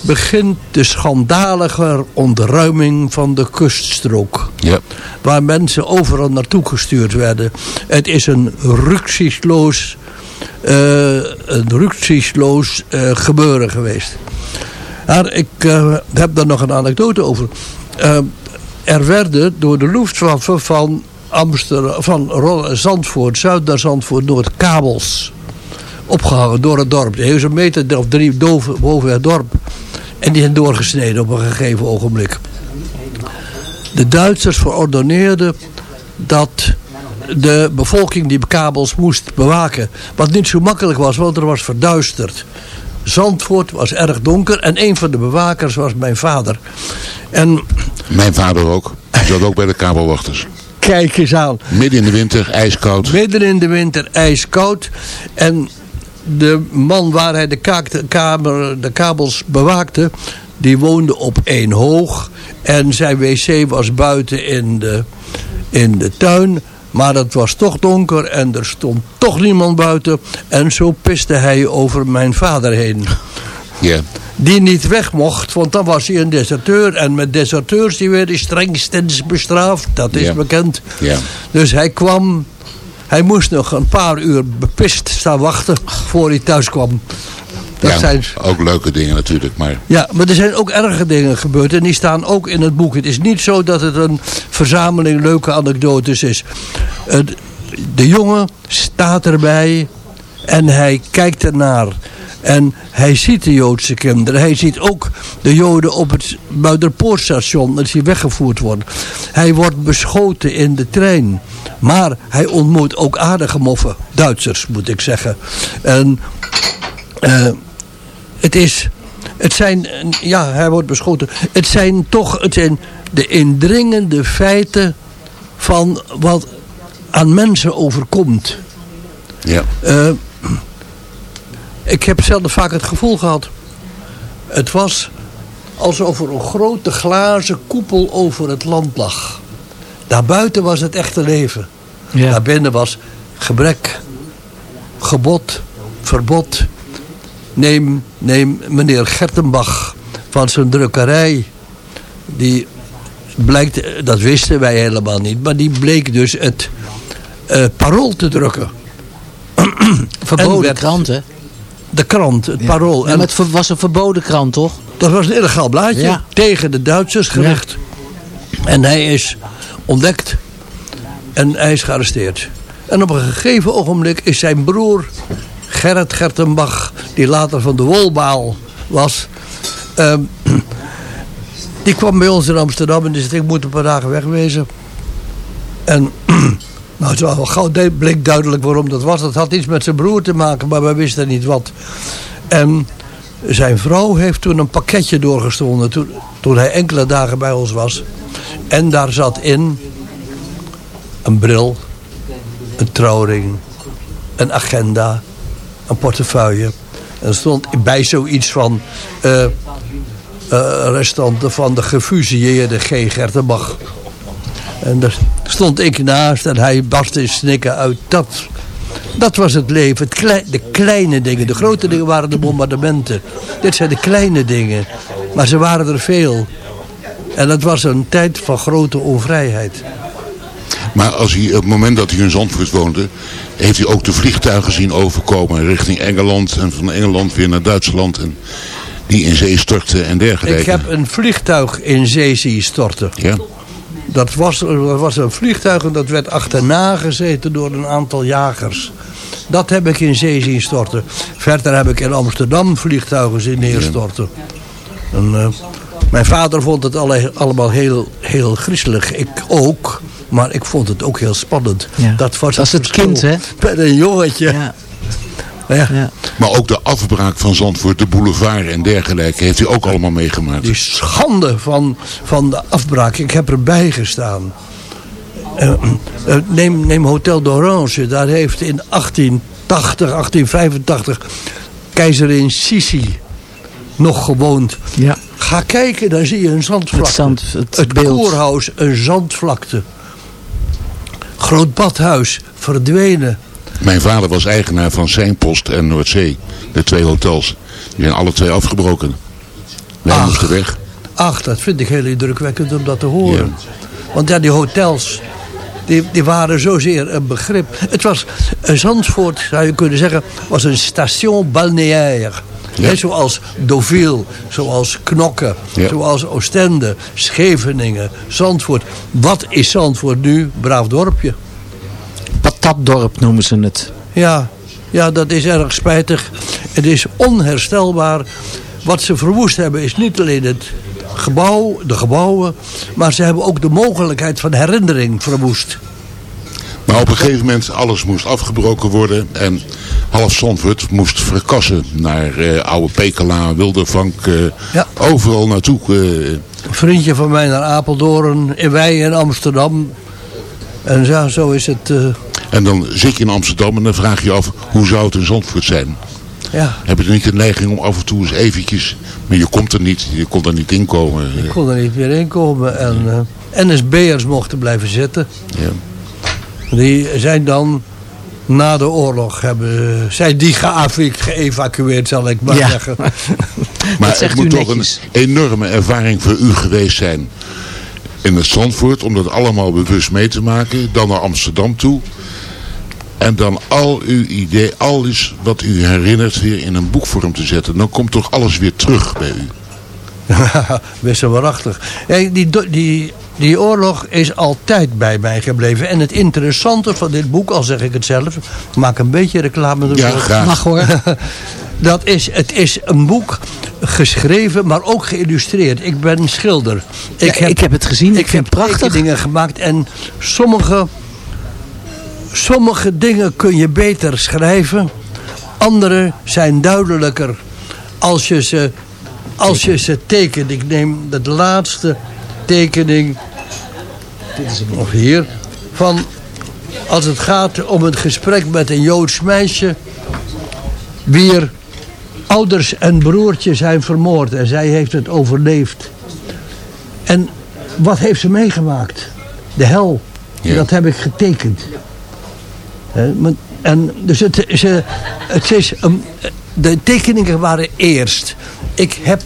begint de schandalige ontruiming van de kuststrook. Ja. Waar mensen overal naartoe gestuurd werden. Het is een rücksichtsloos, eh, een rücksichtsloos eh, gebeuren geweest. Maar ik eh, heb daar nog een anekdote over. Eh, er werden door de Luftwaffe van, Amsterdam, van Zandvoort, Zuid naar Zandvoort, Noord, kabels opgehangen door het dorp. Heel zo'n meter of drie boven het dorp. En die zijn doorgesneden op een gegeven ogenblik. De Duitsers verordoneerden dat de bevolking die kabels moest bewaken. Wat niet zo makkelijk was, want er was verduisterd. Zandvoort was erg donker en een van de bewakers was mijn vader. En Mijn vader ook. Die zat ook bij de kabelwachters. kijk eens aan. Midden in de winter, ijskoud. Midden in de winter ijskoud. En de man waar hij de, kaak- de kamer, de kabels bewaakte, die woonde op één hoog. En zijn wc was buiten in de, in de tuin. Maar het was toch donker en er stond toch niemand buiten. En zo piste hij over mijn vader heen. Ja. Die niet weg mocht, want dan was hij een deserteur. En met deserteurs die werden strengstens bestraft. Dat is bekend. Ja. Dus hij kwam, hij moest nog een paar uur bepist staan wachten voor hij thuis kwam. Dat ja, zijn, ook leuke dingen natuurlijk. Maar ja, maar er zijn ook erge dingen gebeurd en die staan ook in het boek. Het is niet zo dat het een verzameling leuke anekdotes is. Het- de jongen staat erbij en hij kijkt ernaar. En hij ziet de Joodse kinderen. Hij ziet ook de Joden op het Muiderpoortstation als hij weggevoerd wordt. Hij wordt beschoten in de trein. Maar hij ontmoet ook aardige moffen. Duitsers moet ik zeggen. En eh, het is... Het zijn, ja, hij wordt beschoten. Het zijn toch het zijn de indringende feiten van wat aan mensen overkomt. ja. Eh, ik heb zelf vaak het gevoel gehad. Het was alsof er een grote glazen koepel over het land lag. Daarbuiten was het echte leven. Ja. Daarbinnen was gebrek, gebod, verbod. Neem, neem meneer Gertenbach van zijn drukkerij. Die blijkt, dat wisten wij helemaal niet, maar die bleek dus het eh, parool te drukken. En Verboden werd- krant, hè? De krant, het parool. Ja, En maar het was een verboden krant, toch? dat was een illegaal blaadje Ja. tegen de Duitsers gericht. En hij is ontdekt en hij is gearresteerd. En op een gegeven ogenblik is zijn broer Gerrit Gertenbach, die later van de Wolbaal was, ehm, die kwam bij ons in Amsterdam en die zei, ik moet een paar dagen wegwezen. En nou, het was wel gauw bleek duidelijk waarom dat was. Dat had iets met zijn broer te maken, maar wij wisten niet wat. En zijn vrouw heeft toen een pakketje doorgestonden toen, toen hij enkele dagen bij ons was. En daar zat in een bril, een trouwring, een agenda, een portefeuille. En er stond bij zoiets van eh, restanten van de gefusilleerde G. Gertenbach. En daar stond ik naast en hij barstte in snikken uit. Dat, dat was het leven. De kleine dingen. De grote dingen waren de bombardementen. Dit zijn de kleine dingen. Maar ze waren er veel. En het was een tijd van grote onvrijheid. Maar als hij, op het moment dat hij in Zandvoort woonde, heeft hij ook de vliegtuigen zien overkomen richting Engeland en van Engeland weer naar Duitsland en die in zee stortten en dergelijke. Ik heb een vliegtuig in zee zien storten. Ja. Dat was, dat was een vliegtuig en dat werd achterna gezeten door een aantal jagers. Dat heb ik in zee zien storten. Verder heb ik in Amsterdam vliegtuigen zien neerstorten. En, eh, mijn vader vond het alle, allemaal heel, heel griezelig. Ik ook. Maar ik vond het ook heel spannend. Ja. Dat was, Dat is het verschil kind, hè? Met een jongetje. Ja. Ja. Maar ook de afbraak van Zandvoort, de boulevard en dergelijke, heeft hij ook allemaal meegemaakt. Die schande van, van de afbraak. Ik heb erbij gestaan. Eh, eh, neem, neem Hotel d'Orange. Daar heeft in 1880, 1885 keizerin Sisi nog gewoond. Ja. Ga kijken, daar zie je een zandvlakte. Het zand- het het koorhuis, een zandvlakte. Groot badhuis, verdwenen. Mijn vader was eigenaar van Seinpost en Noordzee, de twee hotels. Die zijn alle twee afgebroken. Wij Ach. moesten weg. Ach, dat vind ik heel indrukwekkend om dat te horen. Want ja, die hotels, die, die waren zozeer een begrip. Het was, een Zandvoort, zou je kunnen zeggen, was een station balnéaire. Ja. Zoals Deauville, zoals Knokke, Ja. zoals Oostende, Scheveningen, Zandvoort. Wat is Zandvoort nu? Braaf dorpje. Patatdorp noemen ze het. Ja, ja, dat is erg spijtig. Het is onherstelbaar. Wat ze verwoest hebben is niet alleen het gebouw, de gebouwen... maar ze hebben ook de mogelijkheid van herinnering verwoest. Maar op een gegeven moment, alles moest afgebroken worden. En half Zandvoort moest verkassen naar eh, Oude Pekela, Wildervank. eh, Ja. Overal naartoe. eh. Een vriendje van mij naar Apeldoorn, in wij in Amsterdam. En ja, zo is het... en dan zit je in Amsterdam en dan vraag je je af, hoe zou het in Zandvoort zijn? ja, Heb je er niet de neiging om af en toe eens eventjes... Maar je komt er niet, je kon er niet inkomen. ik kon er niet meer in komen. En NSB'ers mochten blijven zitten. Ja. Die zijn dan na de oorlog hebben, zijn die geëvacueerd, zal ik maar Ja. zeggen. Maar zegt het moet toch een enorme ervaring voor u geweest zijn in het Zandvoort. Om dat allemaal bewust mee te maken. Dan naar Amsterdam toe. En dan al uw idee, alles wat u herinnert weer in een boekvorm te zetten. Dan komt toch alles weer terug bij u. Best wel waarachtig. Hey, die, die, die oorlog is altijd bij mij gebleven. En het interessante van dit boek, al zeg ik het zelf... maak een beetje reclame ervoor. Ja, graag. Mag hoor. Dat is, het is een boek geschreven, maar ook geïllustreerd. Ik ben schilder. Ik, heb, ik heb het gezien, ik, ik vind heb het prachtig. tekeningen gemaakt en sommige, sommige dingen kun je beter schrijven. Andere zijn duidelijker als je ze, als je ze tekent. Ik neem de laatste tekening, of hier, van als het gaat om het gesprek met een Joods meisje... wier ouders en broertje zijn vermoord en zij heeft het overleefd. En wat heeft ze meegemaakt? De hel. Ja. Dat heb ik getekend. En dus het, ze, het is een, de tekeningen waren eerst. Ik heb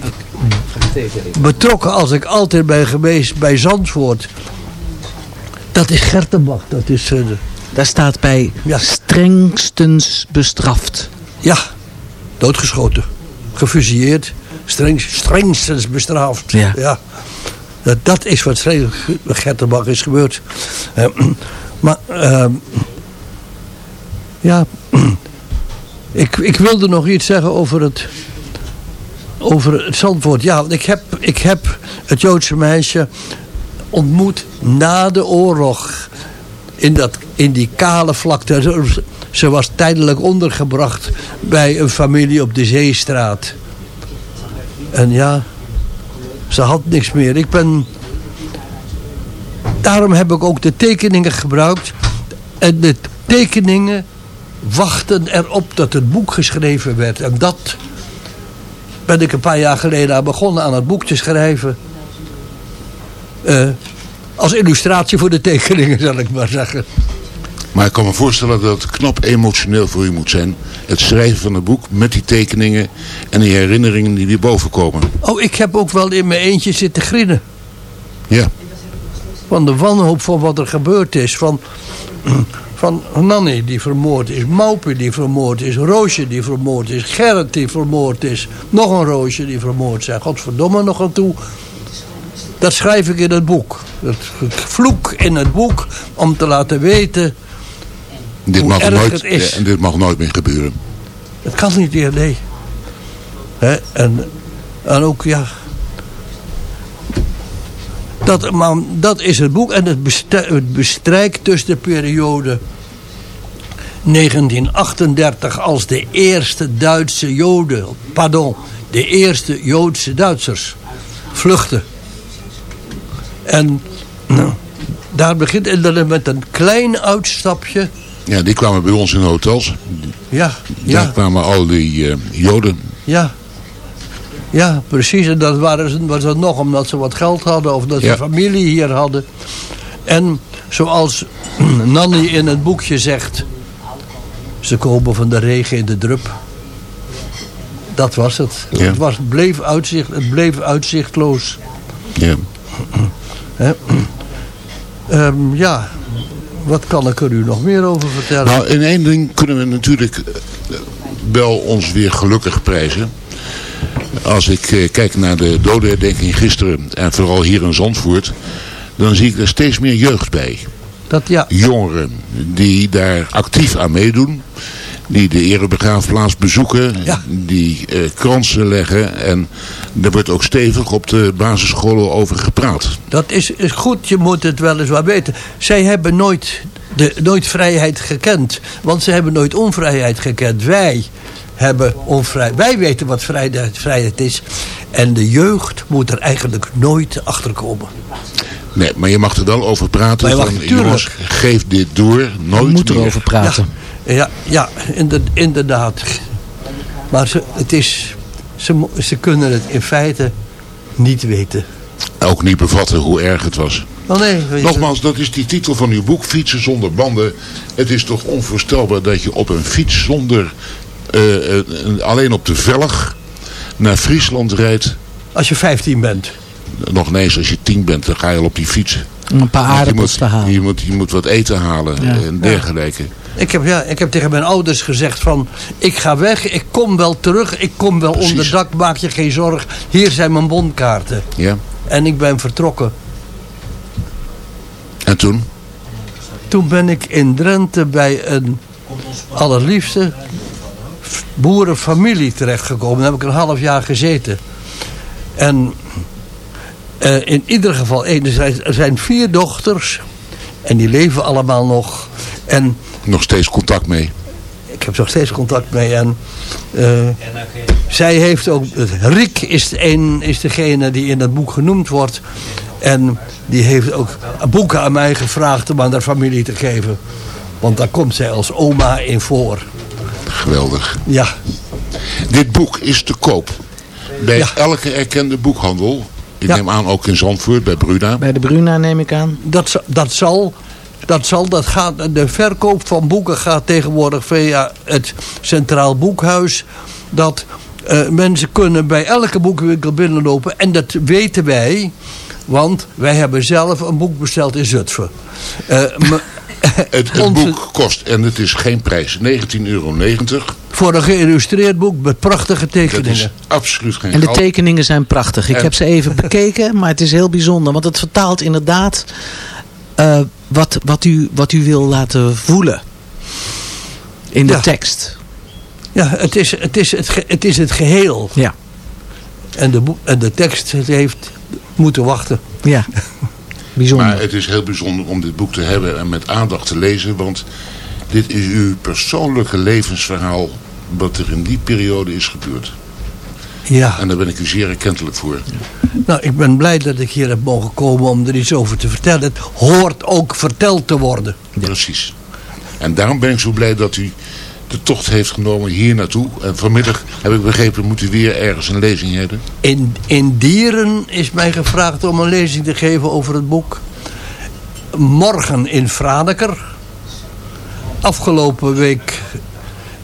betrokken als ik altijd ben geweest bij Zandvoort. Dat is Gertenbach. Dat is, eh, Daar staat bij Ja. strengstens bestraft. ja, doodgeschoten. Gefusilleerd. Streng, strengstens bestraft. Ja. Dat, dat is wat Gertenbach is gebeurd. Eh, maar, ehm, ja, ik, ik wilde nog iets zeggen over het, over het Zandvoort. Ja, ik heb, ik heb het Joodse meisje ontmoet na de oorlog. In, dat, in die kale vlakte. Ze was tijdelijk ondergebracht bij een familie op de Zeestraat. En ja, ze had niks meer. Ik ben... Daarom heb ik ook de tekeningen gebruikt. En de tekeningen wachten erop dat het boek geschreven werd. En dat ben ik een paar jaar geleden aan begonnen aan het boek te schrijven. Eh, als illustratie voor de tekeningen, zal ik maar zeggen. Maar ik kan me voorstellen dat het knap emotioneel voor u moet zijn. Het schrijven van het boek met die tekeningen en die herinneringen die weer boven komen. Oh, ik heb ook wel in mijn eentje zitten grinnen. Ja. van de wanhoop van wat er gebeurd is. Van, van Nanny die vermoord is, Maupe die vermoord is, Roosje die vermoord is, Gerrit die vermoord is, nog een Roosje die vermoord zijn. Godverdomme nog aan toe. Dat schrijf ik in het boek. Dat vloek in het boek om te laten weten Dit hoe mag, erg nooit, het is. en dit mag nooit meer gebeuren. Het kan niet meer, nee. En, en ook, ja... Dat, maar dat is het boek. En het, het bestrijkt dus de periode 1938 als de eerste Duitse Joden... Pardon, de eerste Joodse Duitsers vluchten. En nou, daar begint en dan met een klein uitstapje... Ja, die kwamen bij ons in hotels. Ja, Daar ja. kwamen al die eh, Joden. Ja. Ja, precies. En dat waren ze, was het nog omdat ze wat geld hadden of dat ze Ja. familie hier hadden. En zoals Nanny in het boekje zegt, ze komen van de regen in de drup. Dat was het. Ja. Het, was, bleef uitzicht, het bleef uitzichtloos. Ja. Ehm, ja, wat kan ik er u nog meer over vertellen? Nou, in één ding kunnen we natuurlijk wel ons weer gelukkig prijzen. Als ik eh, kijk naar de dodenherdenking gisteren en vooral hier in Zandvoort, dan zie ik er steeds meer jeugd bij. Dat, ja. Jongeren die daar actief aan meedoen. Die de erebegraafplaats bezoeken. Die eh, kransen leggen. En er wordt ook stevig op de basisscholen over gepraat. Dat is, is goed, je moet het wel eens wel weten. Zij hebben nooit, de, nooit vrijheid gekend. Want ze hebben nooit onvrijheid gekend. Wij hebben onvrij. Wij weten wat vrijheid, vrijheid is. En de jeugd moet er eigenlijk nooit achter komen. Nee, maar je mag er wel over praten. Maar je mag van, natuurlijk. jongens, geef dit door. Nooit meer. praten. Ja, ja, ja inder- inderdaad. Maar ze, het is, ze, ze kunnen het in feite niet weten. Ook niet bevatten hoe erg het was. Oh nee, Nogmaals, dat is die titel van uw boek, Fietsen zonder banden. Het is toch onvoorstelbaar dat je op een fiets zonder, alleen op de velg, naar Friesland rijdt. Als je 15 bent. Nog ineens, als je tien bent, dan ga je al op die fiets. Om een paar aardappels te halen. Je moet, je moet wat eten halen Ja. en dergelijke. Ik heb, ja, ik heb tegen mijn ouders gezegd van... ik ga weg, ik kom wel terug, ik kom wel Precies. onder dak, maak je geen zorg. Hier zijn mijn bondkaarten. Ja. En ik ben vertrokken. En toen? Toen ben ik in Drenthe bij een allerliefste boerenfamilie terechtgekomen. Daar heb ik een half jaar gezeten. En eh, in ieder geval, enerzijds, er zijn vier dochters. En die leven allemaal nog. En Nog steeds contact mee. ik heb nog steeds contact mee. En eh, zij heeft ook... Riek is, de een, is degene die in het boek genoemd wordt. En die heeft ook boeken aan mij gevraagd om aan haar familie te geven. Want daar komt zij als oma in voor. Geweldig. Ja, Dit boek is te koop. Bij Ja. elke erkende boekhandel. Ik Ja. neem aan ook in Zandvoort, bij Bruna. Bij de Bruna neem ik aan. dat, dat zal... Dat zal, dat gaat, de verkoop van boeken gaat tegenwoordig via het Centraal Boekhuis. Dat eh, mensen kunnen bij elke boekenwinkel binnenlopen. En dat weten wij, want wij hebben zelf een boek besteld in Zutphen. Eh, me- Het, het onze- boek kost, en het is geen prijs, 19,90 euro. Voor een geïllustreerd boek met prachtige Dat tekeningen. is absoluut geen En de tekeningen zijn prachtig. Ik En- heb ze even bekeken, maar het is heel bijzonder. Want het vertaalt inderdaad eh, wat, wat, u, wat u wil laten voelen. In de Ja. tekst. Ja, het is het, is het, ge- het is het geheel. Ja. En de, en de tekst heeft moeten wachten. Ja. Bijzonder. Maar het is heel bijzonder om dit boek te hebben en met aandacht te lezen. Want dit is uw persoonlijke levensverhaal wat er in die periode is gebeurd. Ja. En daar ben ik u zeer erkentelijk voor. Nou, ik ben blij dat ik hier heb mogen komen om er iets over te vertellen. Het hoort ook verteld te worden. Precies. En daarom ben ik zo blij dat u de tocht heeft genomen hier naartoe. En vanmiddag heb ik begrepen, moet u weer ergens een lezing hebben. In, in Dieren is mij gevraagd om een lezing te geven over het boek. Morgen in Franeker. Afgelopen week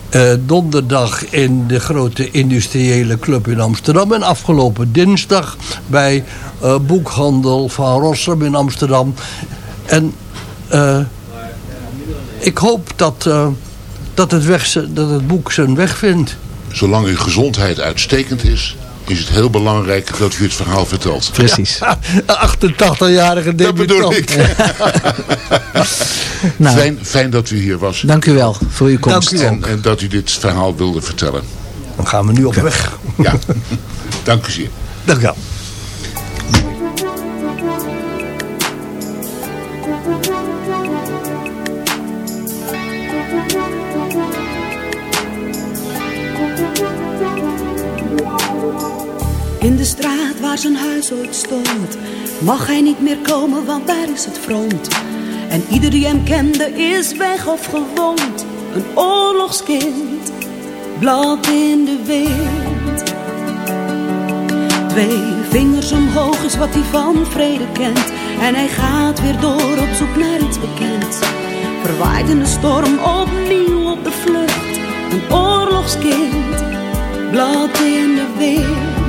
eh, donderdag in de grote industriële club in Amsterdam. En afgelopen dinsdag bij eh, boekhandel van Rossum in Amsterdam. En eh, ik hoop dat, eh, dat, het weg, dat het boek zijn weg vindt. Zolang uw gezondheid uitstekend is, is het heel belangrijk dat u het verhaal vertelt. Precies. Ja, 88-jarige Dat bedoel debutant. ik. Nou. fijn, fijn dat u hier was. Dank u wel voor uw komst. Dank u en dat u dit verhaal wilde vertellen. Dan gaan we nu op weg. Ja, dank u zeer. Dank u wel. In de straat waar zijn huis ooit stond, mag hij niet meer komen, want daar is het front. En ieder die hem kende is weg of gewond. Een oorlogskind, blad in de wind. Twee vingers omhoog is wat hij van vrede kent. En hij gaat weer door op zoek naar iets bekends. Verwaait in de storm opnieuw op de vlucht. Een oorlogskind, blad in de wind.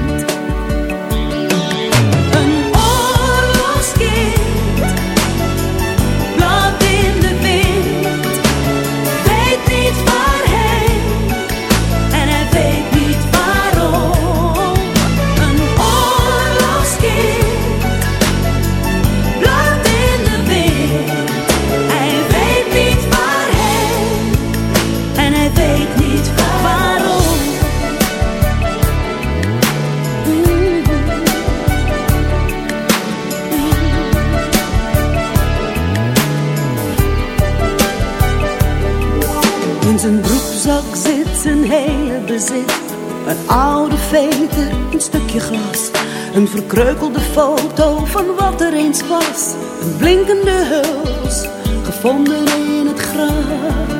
Een oude veter, een stukje glas. Een verkreukelde foto van wat er eens was. Een blinkende huls, gevonden in het gras.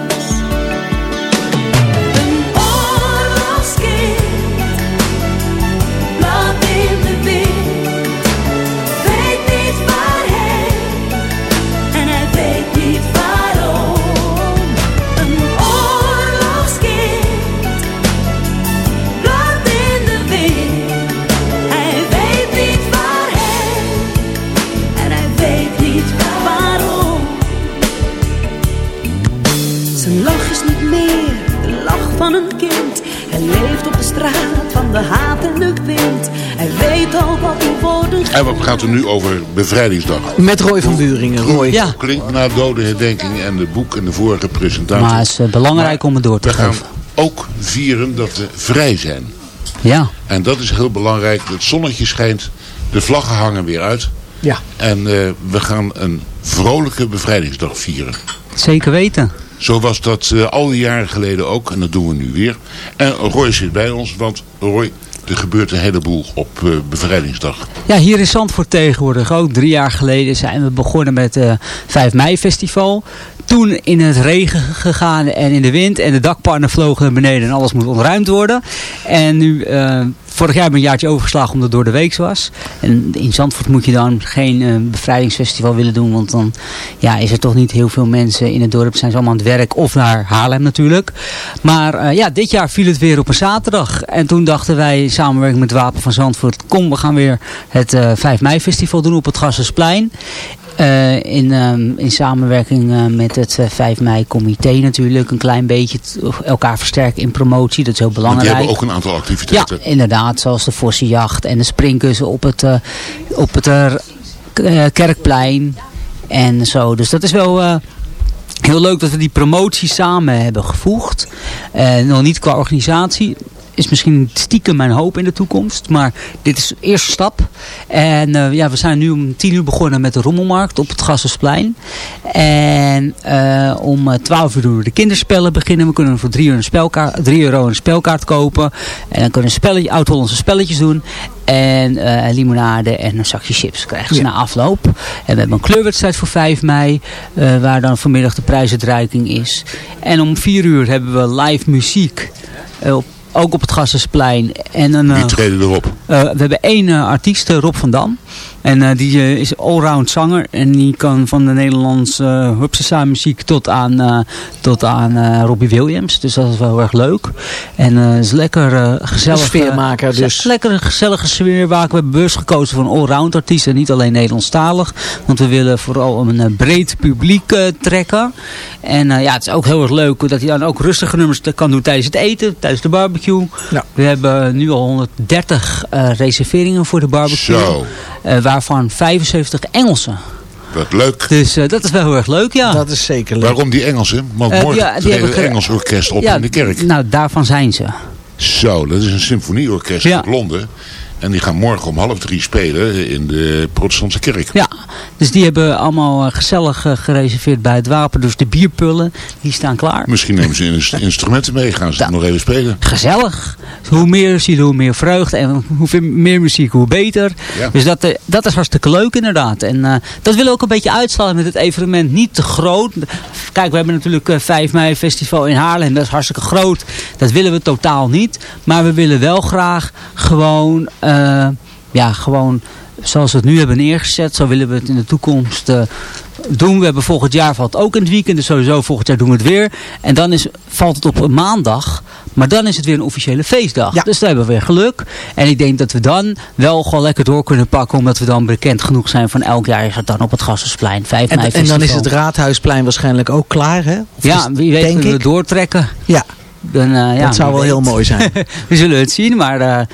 Straat van de haat en de wind. Hij weet al wat die woorden En wat gaat er nu over bevrijdingsdag? Met Roy van Buringen. Roy. Ja. Klinkt na dode herdenking en de boek en de vorige presentatie. Maar het is eh, belangrijk om het door te We gaan ook vieren dat we vrij zijn. Ja. En dat is heel belangrijk. Het zonnetje schijnt, de vlaggen hangen weer uit. Ja. En eh, we gaan een vrolijke bevrijdingsdag vieren. Zeker weten. Zo was dat eh, al die jaren geleden ook. En dat doen we nu weer. En Roy zit bij ons. Want Roy, er gebeurt een heleboel op eh, bevrijdingsdag. Ja, hier in Zandvoort tegenwoordig ook. Drie jaar geleden zijn we begonnen met het 5 mei festival. Toen in het regen gegaan en in de wind. En de dakpannen vlogen naar beneden en alles moet ontruimd worden. En nu, eh, vorig jaar heb ik een jaartje overgeslagen omdat het door de week was. En in Zandvoort moet je dan geen eh, bevrijdingsfestival willen doen. Want dan ja, is er toch niet heel veel mensen in het dorp. Zijn ze allemaal aan het werk of naar Haarlem natuurlijk. Maar eh, ja, dit jaar viel het weer op een zaterdag. En toen dachten wij in samenwerking met Wapen van Zandvoort. Kom, we gaan weer het eh 5 mei festival doen op het Gassersplein. Eh, in, ehm, in samenwerking eh, met het eh, 5 mei comité natuurlijk. Een klein beetje elkaar versterken in promotie. Dat is heel Want belangrijk. die hebben ook een aantal activiteiten. Ja, inderdaad. Zoals de Vossenjacht en de springkussen op het, eh, op het eh, eh, Kerkplein. En zo. Dus dat is wel... eh, Heel leuk dat we die promotie samen hebben gevoegd. Eh, nog niet qua organisatie. Is misschien stiekem mijn hoop in de toekomst. Maar dit is de eerste stap. En eh, ja, we zijn nu om tien uur begonnen met de rommelmarkt op het Gassersplein. En eh, om eh, twaalf uur doen we de kinderspellen beginnen. We kunnen voor 3 euro een spelkaart, 3 euro een spelkaart kopen. En dan kunnen we spelletje, oud-Hollandse spelletjes doen. En limonade en een zakje chips krijgen ze Ja. na afloop. En we hebben een kleurwedstrijd voor 5 mei. waar dan vanmiddag de prijsuitreiking is. En om 4 uur hebben we live muziek. op ook op het Gassersplein. En een, Wie treden erop? eh, we hebben één eh, artiest, eh, Rob van Dam. En eh, die eh, is allround zanger. En die kan van de Nederlandse uh, Hupsesa muziek tot aan, eh, tot aan eh, Robbie Williams. Dus dat is wel heel erg leuk. En eh, het is lekker eh, gezellig. sfeermaker eh, dus. Lekker een gezellige sfeermaker. We hebben bewust gekozen voor een allround artiest. En niet alleen Nederlandstalig. Want we willen vooral een eh, breed publiek eh, trekken. En eh, ja, het is ook heel erg leuk dat hij dan ook rustige nummers kan doen tijdens het eten. Tijdens de barbecue. We hebben nu al 130 eh, reserveringen voor de barbecue. Zo. Eh, waarvan 75 Engelsen. Wat leuk. Dus eh, dat is wel heel erg leuk, ja. Dat is zeker Waarom die Engelsen? Want morgen ja, die het ge- Engels orkest op Ja, in de kerk. Nou, daarvan zijn ze. Zo, dat is een symfonieorkest Ja. uit Londen. En die gaan morgen om half drie spelen in de protestantse kerk. Ja, dus die hebben allemaal eh, gezellig eh, gereserveerd bij het wapen. Dus de bierpullen, die staan klaar. Misschien nemen ze ins- instrumenten mee, gaan ze nog even spelen. Gezellig. Hoe meer zie je, hoe meer vreugde. En hoeveel meer muziek, hoe beter. Ja. Dus dat, eh, dat is hartstikke leuk inderdaad. En dat willen we ook een beetje uitstralen met het evenement. Niet te groot. Kijk, we hebben natuurlijk eh 5 mei festival in Haarlem. Dat is hartstikke groot. Dat willen we totaal niet. Maar we willen wel graag gewoon... ja, gewoon zoals we het nu hebben neergezet. Zo willen we het in de toekomst eh, doen. We hebben volgend jaar valt ook in het weekend. Dus sowieso volgend jaar doen we het weer. En dan is, valt het op een maandag. Maar dan is het weer een officiële feestdag. Dus dan hebben we weer geluk. En ik denk dat we dan wel gewoon lekker door kunnen pakken. Omdat we dan bekend genoeg zijn van elk jaar is het dan op het Gassersplein. 5 En, mei en dan is het Raadhuisplein waarschijnlijk ook klaar, hè? Of Ja, wie weet kunnen we doortrekken. Ja, Dan, eh, ja, dat zou wel heel mooi zijn. we zullen het zien, maar eh,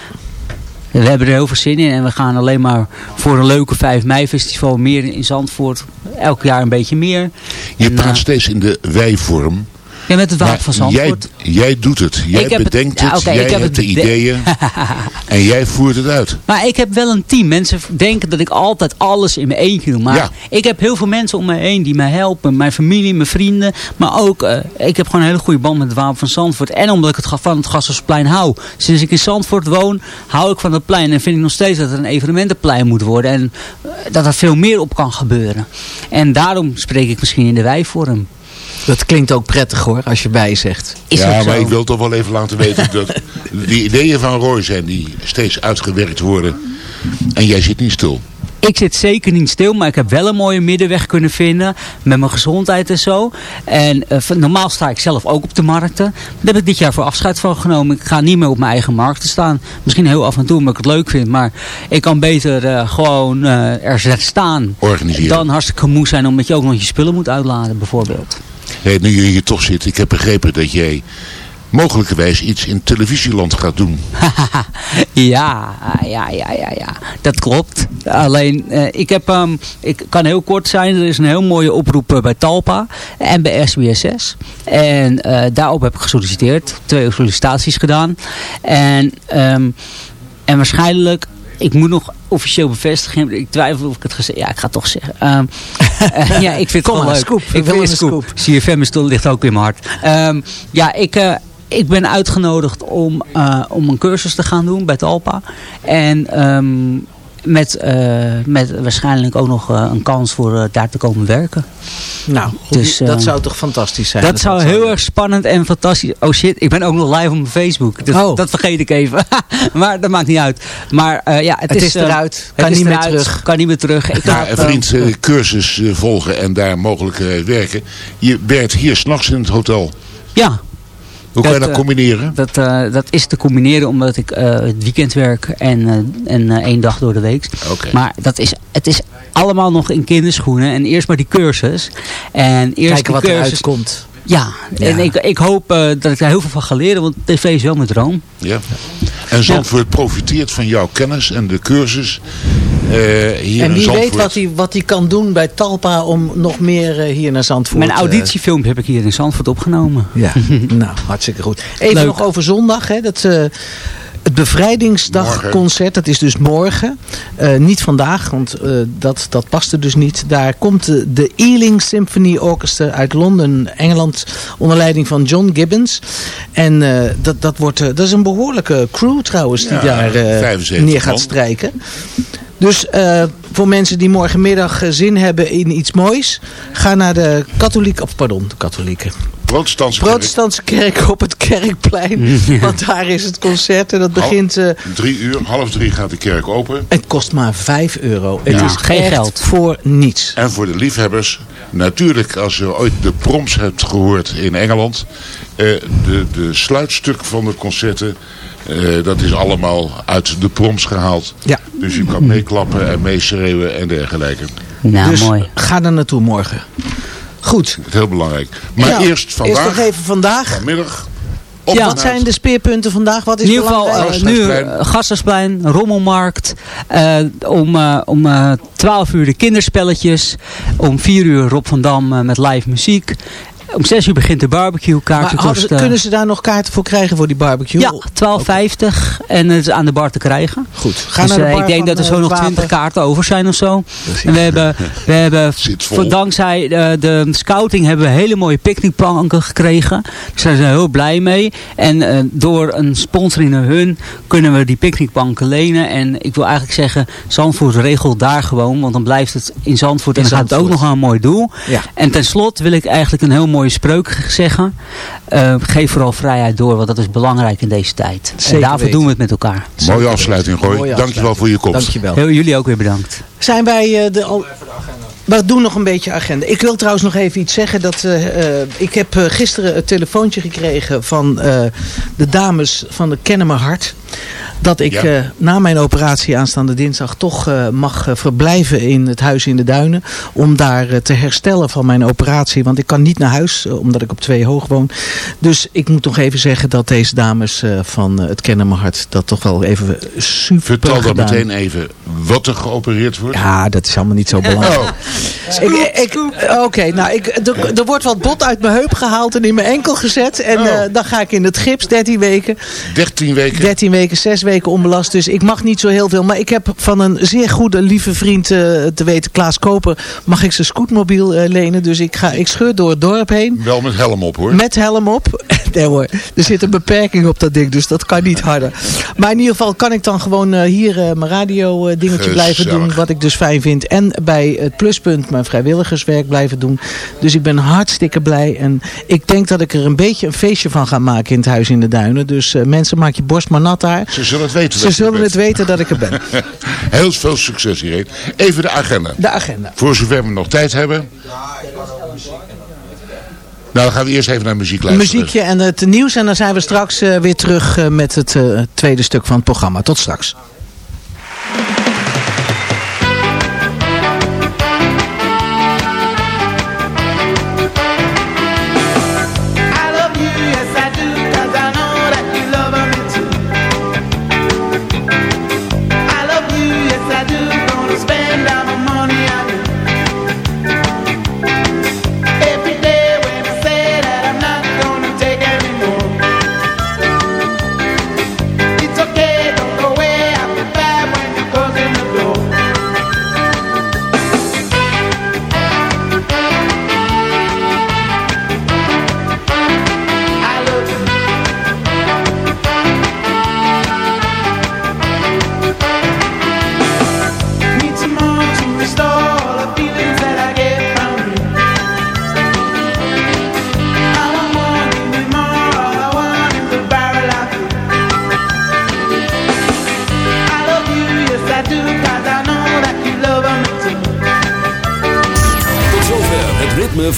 we hebben er heel veel zin in. En we gaan alleen maar voor een leuke 5 mei festival meer in Zandvoort. Elk jaar een beetje meer. Je En, praat eh, steeds in de wij-vorm. Ja, met het wapen van Zandvoort. Jij, jij doet het. Jij Ik het- bedenkt het. jij ik heb hebt het de ideeën. en jij voert het uit. Maar ik heb wel een team. Mensen denken dat ik altijd alles in mijn eentje doe. Maar Ja. ik heb heel veel mensen om me heen die mij helpen. Mijn familie, mijn vrienden. Maar ook, eh, ik heb gewoon een hele goede band met het Wapen van Zandvoort. En omdat ik het van het Gassersplein hou. Sinds ik in Zandvoort woon, hou ik van het plein. En vind ik nog steeds dat er een evenementenplein moet worden. En eh, dat er veel meer op kan gebeuren. En daarom spreek ik misschien in de wijvorm. Dat klinkt ook prettig hoor, als je bij zegt. ja, maar ik wil toch wel even laten weten dat die ideeën van Roy zijn die steeds uitgewerkt worden. En jij zit niet stil. Ik zit zeker niet stil, maar ik heb wel een mooie middenweg kunnen vinden. Met mijn gezondheid en zo. En eh, normaal sta ik zelf ook op de markten. Daar heb ik dit jaar voor afscheid van genomen. Ik ga niet meer op mijn eigen markten staan. Misschien heel af en toe, omdat ik het leuk vind. Maar ik kan beter eh, gewoon eh, er staan. Organiseren. Dan hartstikke moe zijn omdat je ook nog je spullen moet uitladen bijvoorbeeld. Hey, nu je hier toch zit, ik heb begrepen dat jij mogelijkerwijs iets in televisieland gaat doen. Ja, ja, ja, ja, ja. Dat klopt. Alleen, eh, ik heb, ehm, ik kan heel kort zijn. Er is een heel mooie oproep eh, bij Talpa en bij SBSS. En eh, daarop heb ik gesolliciteerd. Twee sollicitaties gedaan. En, ehm, en waarschijnlijk, ik moet nog officieel bevestigen. Ik twijfel of ik het gezegd Ja, ik ga het toch zeggen. Ehm, eh, ja, ik vind het Kom maar, leuk. scoop. Ik willen vind een scoop. CFM is, ligt ook in mijn hart. Ehm, ja, ik... eh, ik ben uitgenodigd om, eh, om een cursus te gaan doen bij Talpa. En ehm, met, eh, met waarschijnlijk ook nog eh, een kans voor eh, daar te komen werken. Nou, Dus, dat zou toch fantastisch zijn? Dat zou heel erg spannend en fantastisch. Oh shit, ik ben ook nog live op mijn Facebook. Dat, Oh. dat vergeet ik even. maar dat maakt niet uit. Maar eh, ja, het, Het is eruit. het Kan is niet meer eruit. terug. Kan niet meer terug. Ik Ja, heb, een eh, vriend, cursus volgen en daar mogelijk werken. Je werkt hier s'nachts in het hotel. Ja. Hoe kan je dat eh, combineren? Dat, eh, dat is te combineren omdat ik eh, het weekend werk en, eh, en eh, één dag door de week. Oké. Maar dat is, het is allemaal nog in kinderschoenen. En eerst maar die cursus. En eerst Kijken die wat cursus, eruit komt. Ja, en ik, ik hoop eh, dat ik daar heel veel van ga leren. Want tv is wel mijn droom. Ja. En Zandvoort profiteert van jouw kennis en de cursus eh, hier En in wie Zandvoort. weet wat hij, wat hij kan doen bij Talpa om nog meer eh, hier naar Zandvoort... Mijn auditiefilmpje heb ik hier in Zandvoort opgenomen. Ja, nou, hartstikke goed. Even Leuk. nog over zondag. Hè, dat, eh, het bevrijdingsdagconcert, dat is dus morgen. Eh, niet vandaag, want eh, dat, dat past er dus niet. Daar komt de, de Ealing Symphony Orchestra uit Londen, Engeland, onder leiding van John Gibbons. En eh, dat, dat, wordt, dat is een behoorlijke crew trouwens die Ja, daar 75 neer gaat strijken. Dus voor mensen die morgenmiddag zin hebben in iets moois, ga naar de katholieke, of pardon, de katholieke. Protestantse kerk. protestantse kerk op het Kerkplein. Want daar is het concert en dat begint... eh, Drie uur, half drie gaat de kerk open. het kost maar 5 euro. Het Ja. is Geen geld. voor niets. En voor de liefhebbers, natuurlijk als je ooit de proms hebt gehoord in Engeland. eh, de, de sluitstuk van de concerten, eh, dat is allemaal uit de proms gehaald. Ja. Dus je kan meeklappen en meeschreeuwen en dergelijke. Nou, dus mooi. ga er naartoe morgen. Goed. Dat is heel belangrijk. Maar Ja, eerst vandaag, Eerst nog even vandaag. vanmiddag, Op Ja. wat zijn de speerpunten vandaag? Wat is In ieder geval eh, nu uh, Gasthuisplein, Rommelmarkt. eh, om eh, om eh 12 uur de kinderspelletjes. Om 4 uur Rob van Dam eh, met live muziek. Om 6 uur begint de barbecue. Maar Kaarten ze- kosten... kunnen ze daar nog kaarten voor krijgen voor die barbecue? Ja, 12,50 en het is aan de bar te krijgen. Goed. Ga dus naar de eh, bar ik denk dat er zo eh, nog Wapen. 20 kaarten over zijn of zo. En we hebben, we hebben dankzij eh, de scouting hebben we hele mooie picknickplanken gekregen. Daar zijn ze heel blij mee. En door een sponsoring naar hun kunnen we die picknickbanken lenen. En ik wil eigenlijk zeggen, Zandvoort regelt daar gewoon. Want dan blijft het in Zandvoort en dan gaat het ook nog aan een mooi doel. Ja. En ten slotte wil ik eigenlijk een heel mooie spreuk zeggen. Eh, geef vooral vrijheid door, want dat is belangrijk in deze tijd. Zeker en daarvoor weten. doen we het met elkaar. mooie afsluiting Gooi. Dankjewel voor je komst. Dankjewel. Heel, jullie ook weer bedankt. Zijn wij eh, de al... We doen nog een beetje agenda. Ik wil trouwens nog even iets zeggen. Dat, eh, eh, ik heb eh, gisteren een telefoontje gekregen van de dames van de Kennen Me Hart. Dat ik Ja. na mijn operatie aanstaande dinsdag toch mag verblijven in het Huis in de Duinen. Om daar te herstellen van mijn operatie. Want ik kan niet naar huis, omdat ik op twee hoog woon. Dus ik moet nog even zeggen dat deze dames van het Kennen Hart dat toch wel even super Vertel dan gedaan. meteen even wat er geopereerd wordt. Ja, dat is allemaal niet zo belangrijk. Oh. Ik- ik- Oké, nou, ik, er, er wordt wat bot uit mijn heup gehaald en in mijn enkel gezet. En Oh. eh, dan ga ik in het gips, 13 weken. 13 weken. 13 weken, 6 weken onbelast. Dus ik mag niet zo heel veel. Maar ik heb van een zeer goede, lieve vriend eh, te weten, Klaas Koper, mag ik zijn scootmobiel eh, lenen. Dus ik, ga, ik scheur door het dorp heen. Wel met helm op hoor. Met helm op. Nee hoor, er zit een beperking op dat ding, dus dat kan niet harder. Maar in ieder geval kan ik dan gewoon eh, hier eh, mijn radio eh, dingetje blijven doen, wat ik dus fijn vind. En bij het pluspunt mijn vrijwilligerswerk blijven doen. Dus ik ben hartstikke blij. En ik denk dat ik er een beetje een feestje van ga maken in het Huis in de Duinen. Dus eh, mensen, maak je borst maar nat daar. Ze zullen het weten. Ze zullen het weten dat ik er ben. Heel veel succes hierheen. Even de agenda. De agenda. Voor zover we nog tijd hebben. Nou, dan gaan we eerst even naar muziek luisteren. Muziekje en het nieuws. En dan zijn we straks eh, weer terug eh, met het tweede stuk van het programma. Tot straks.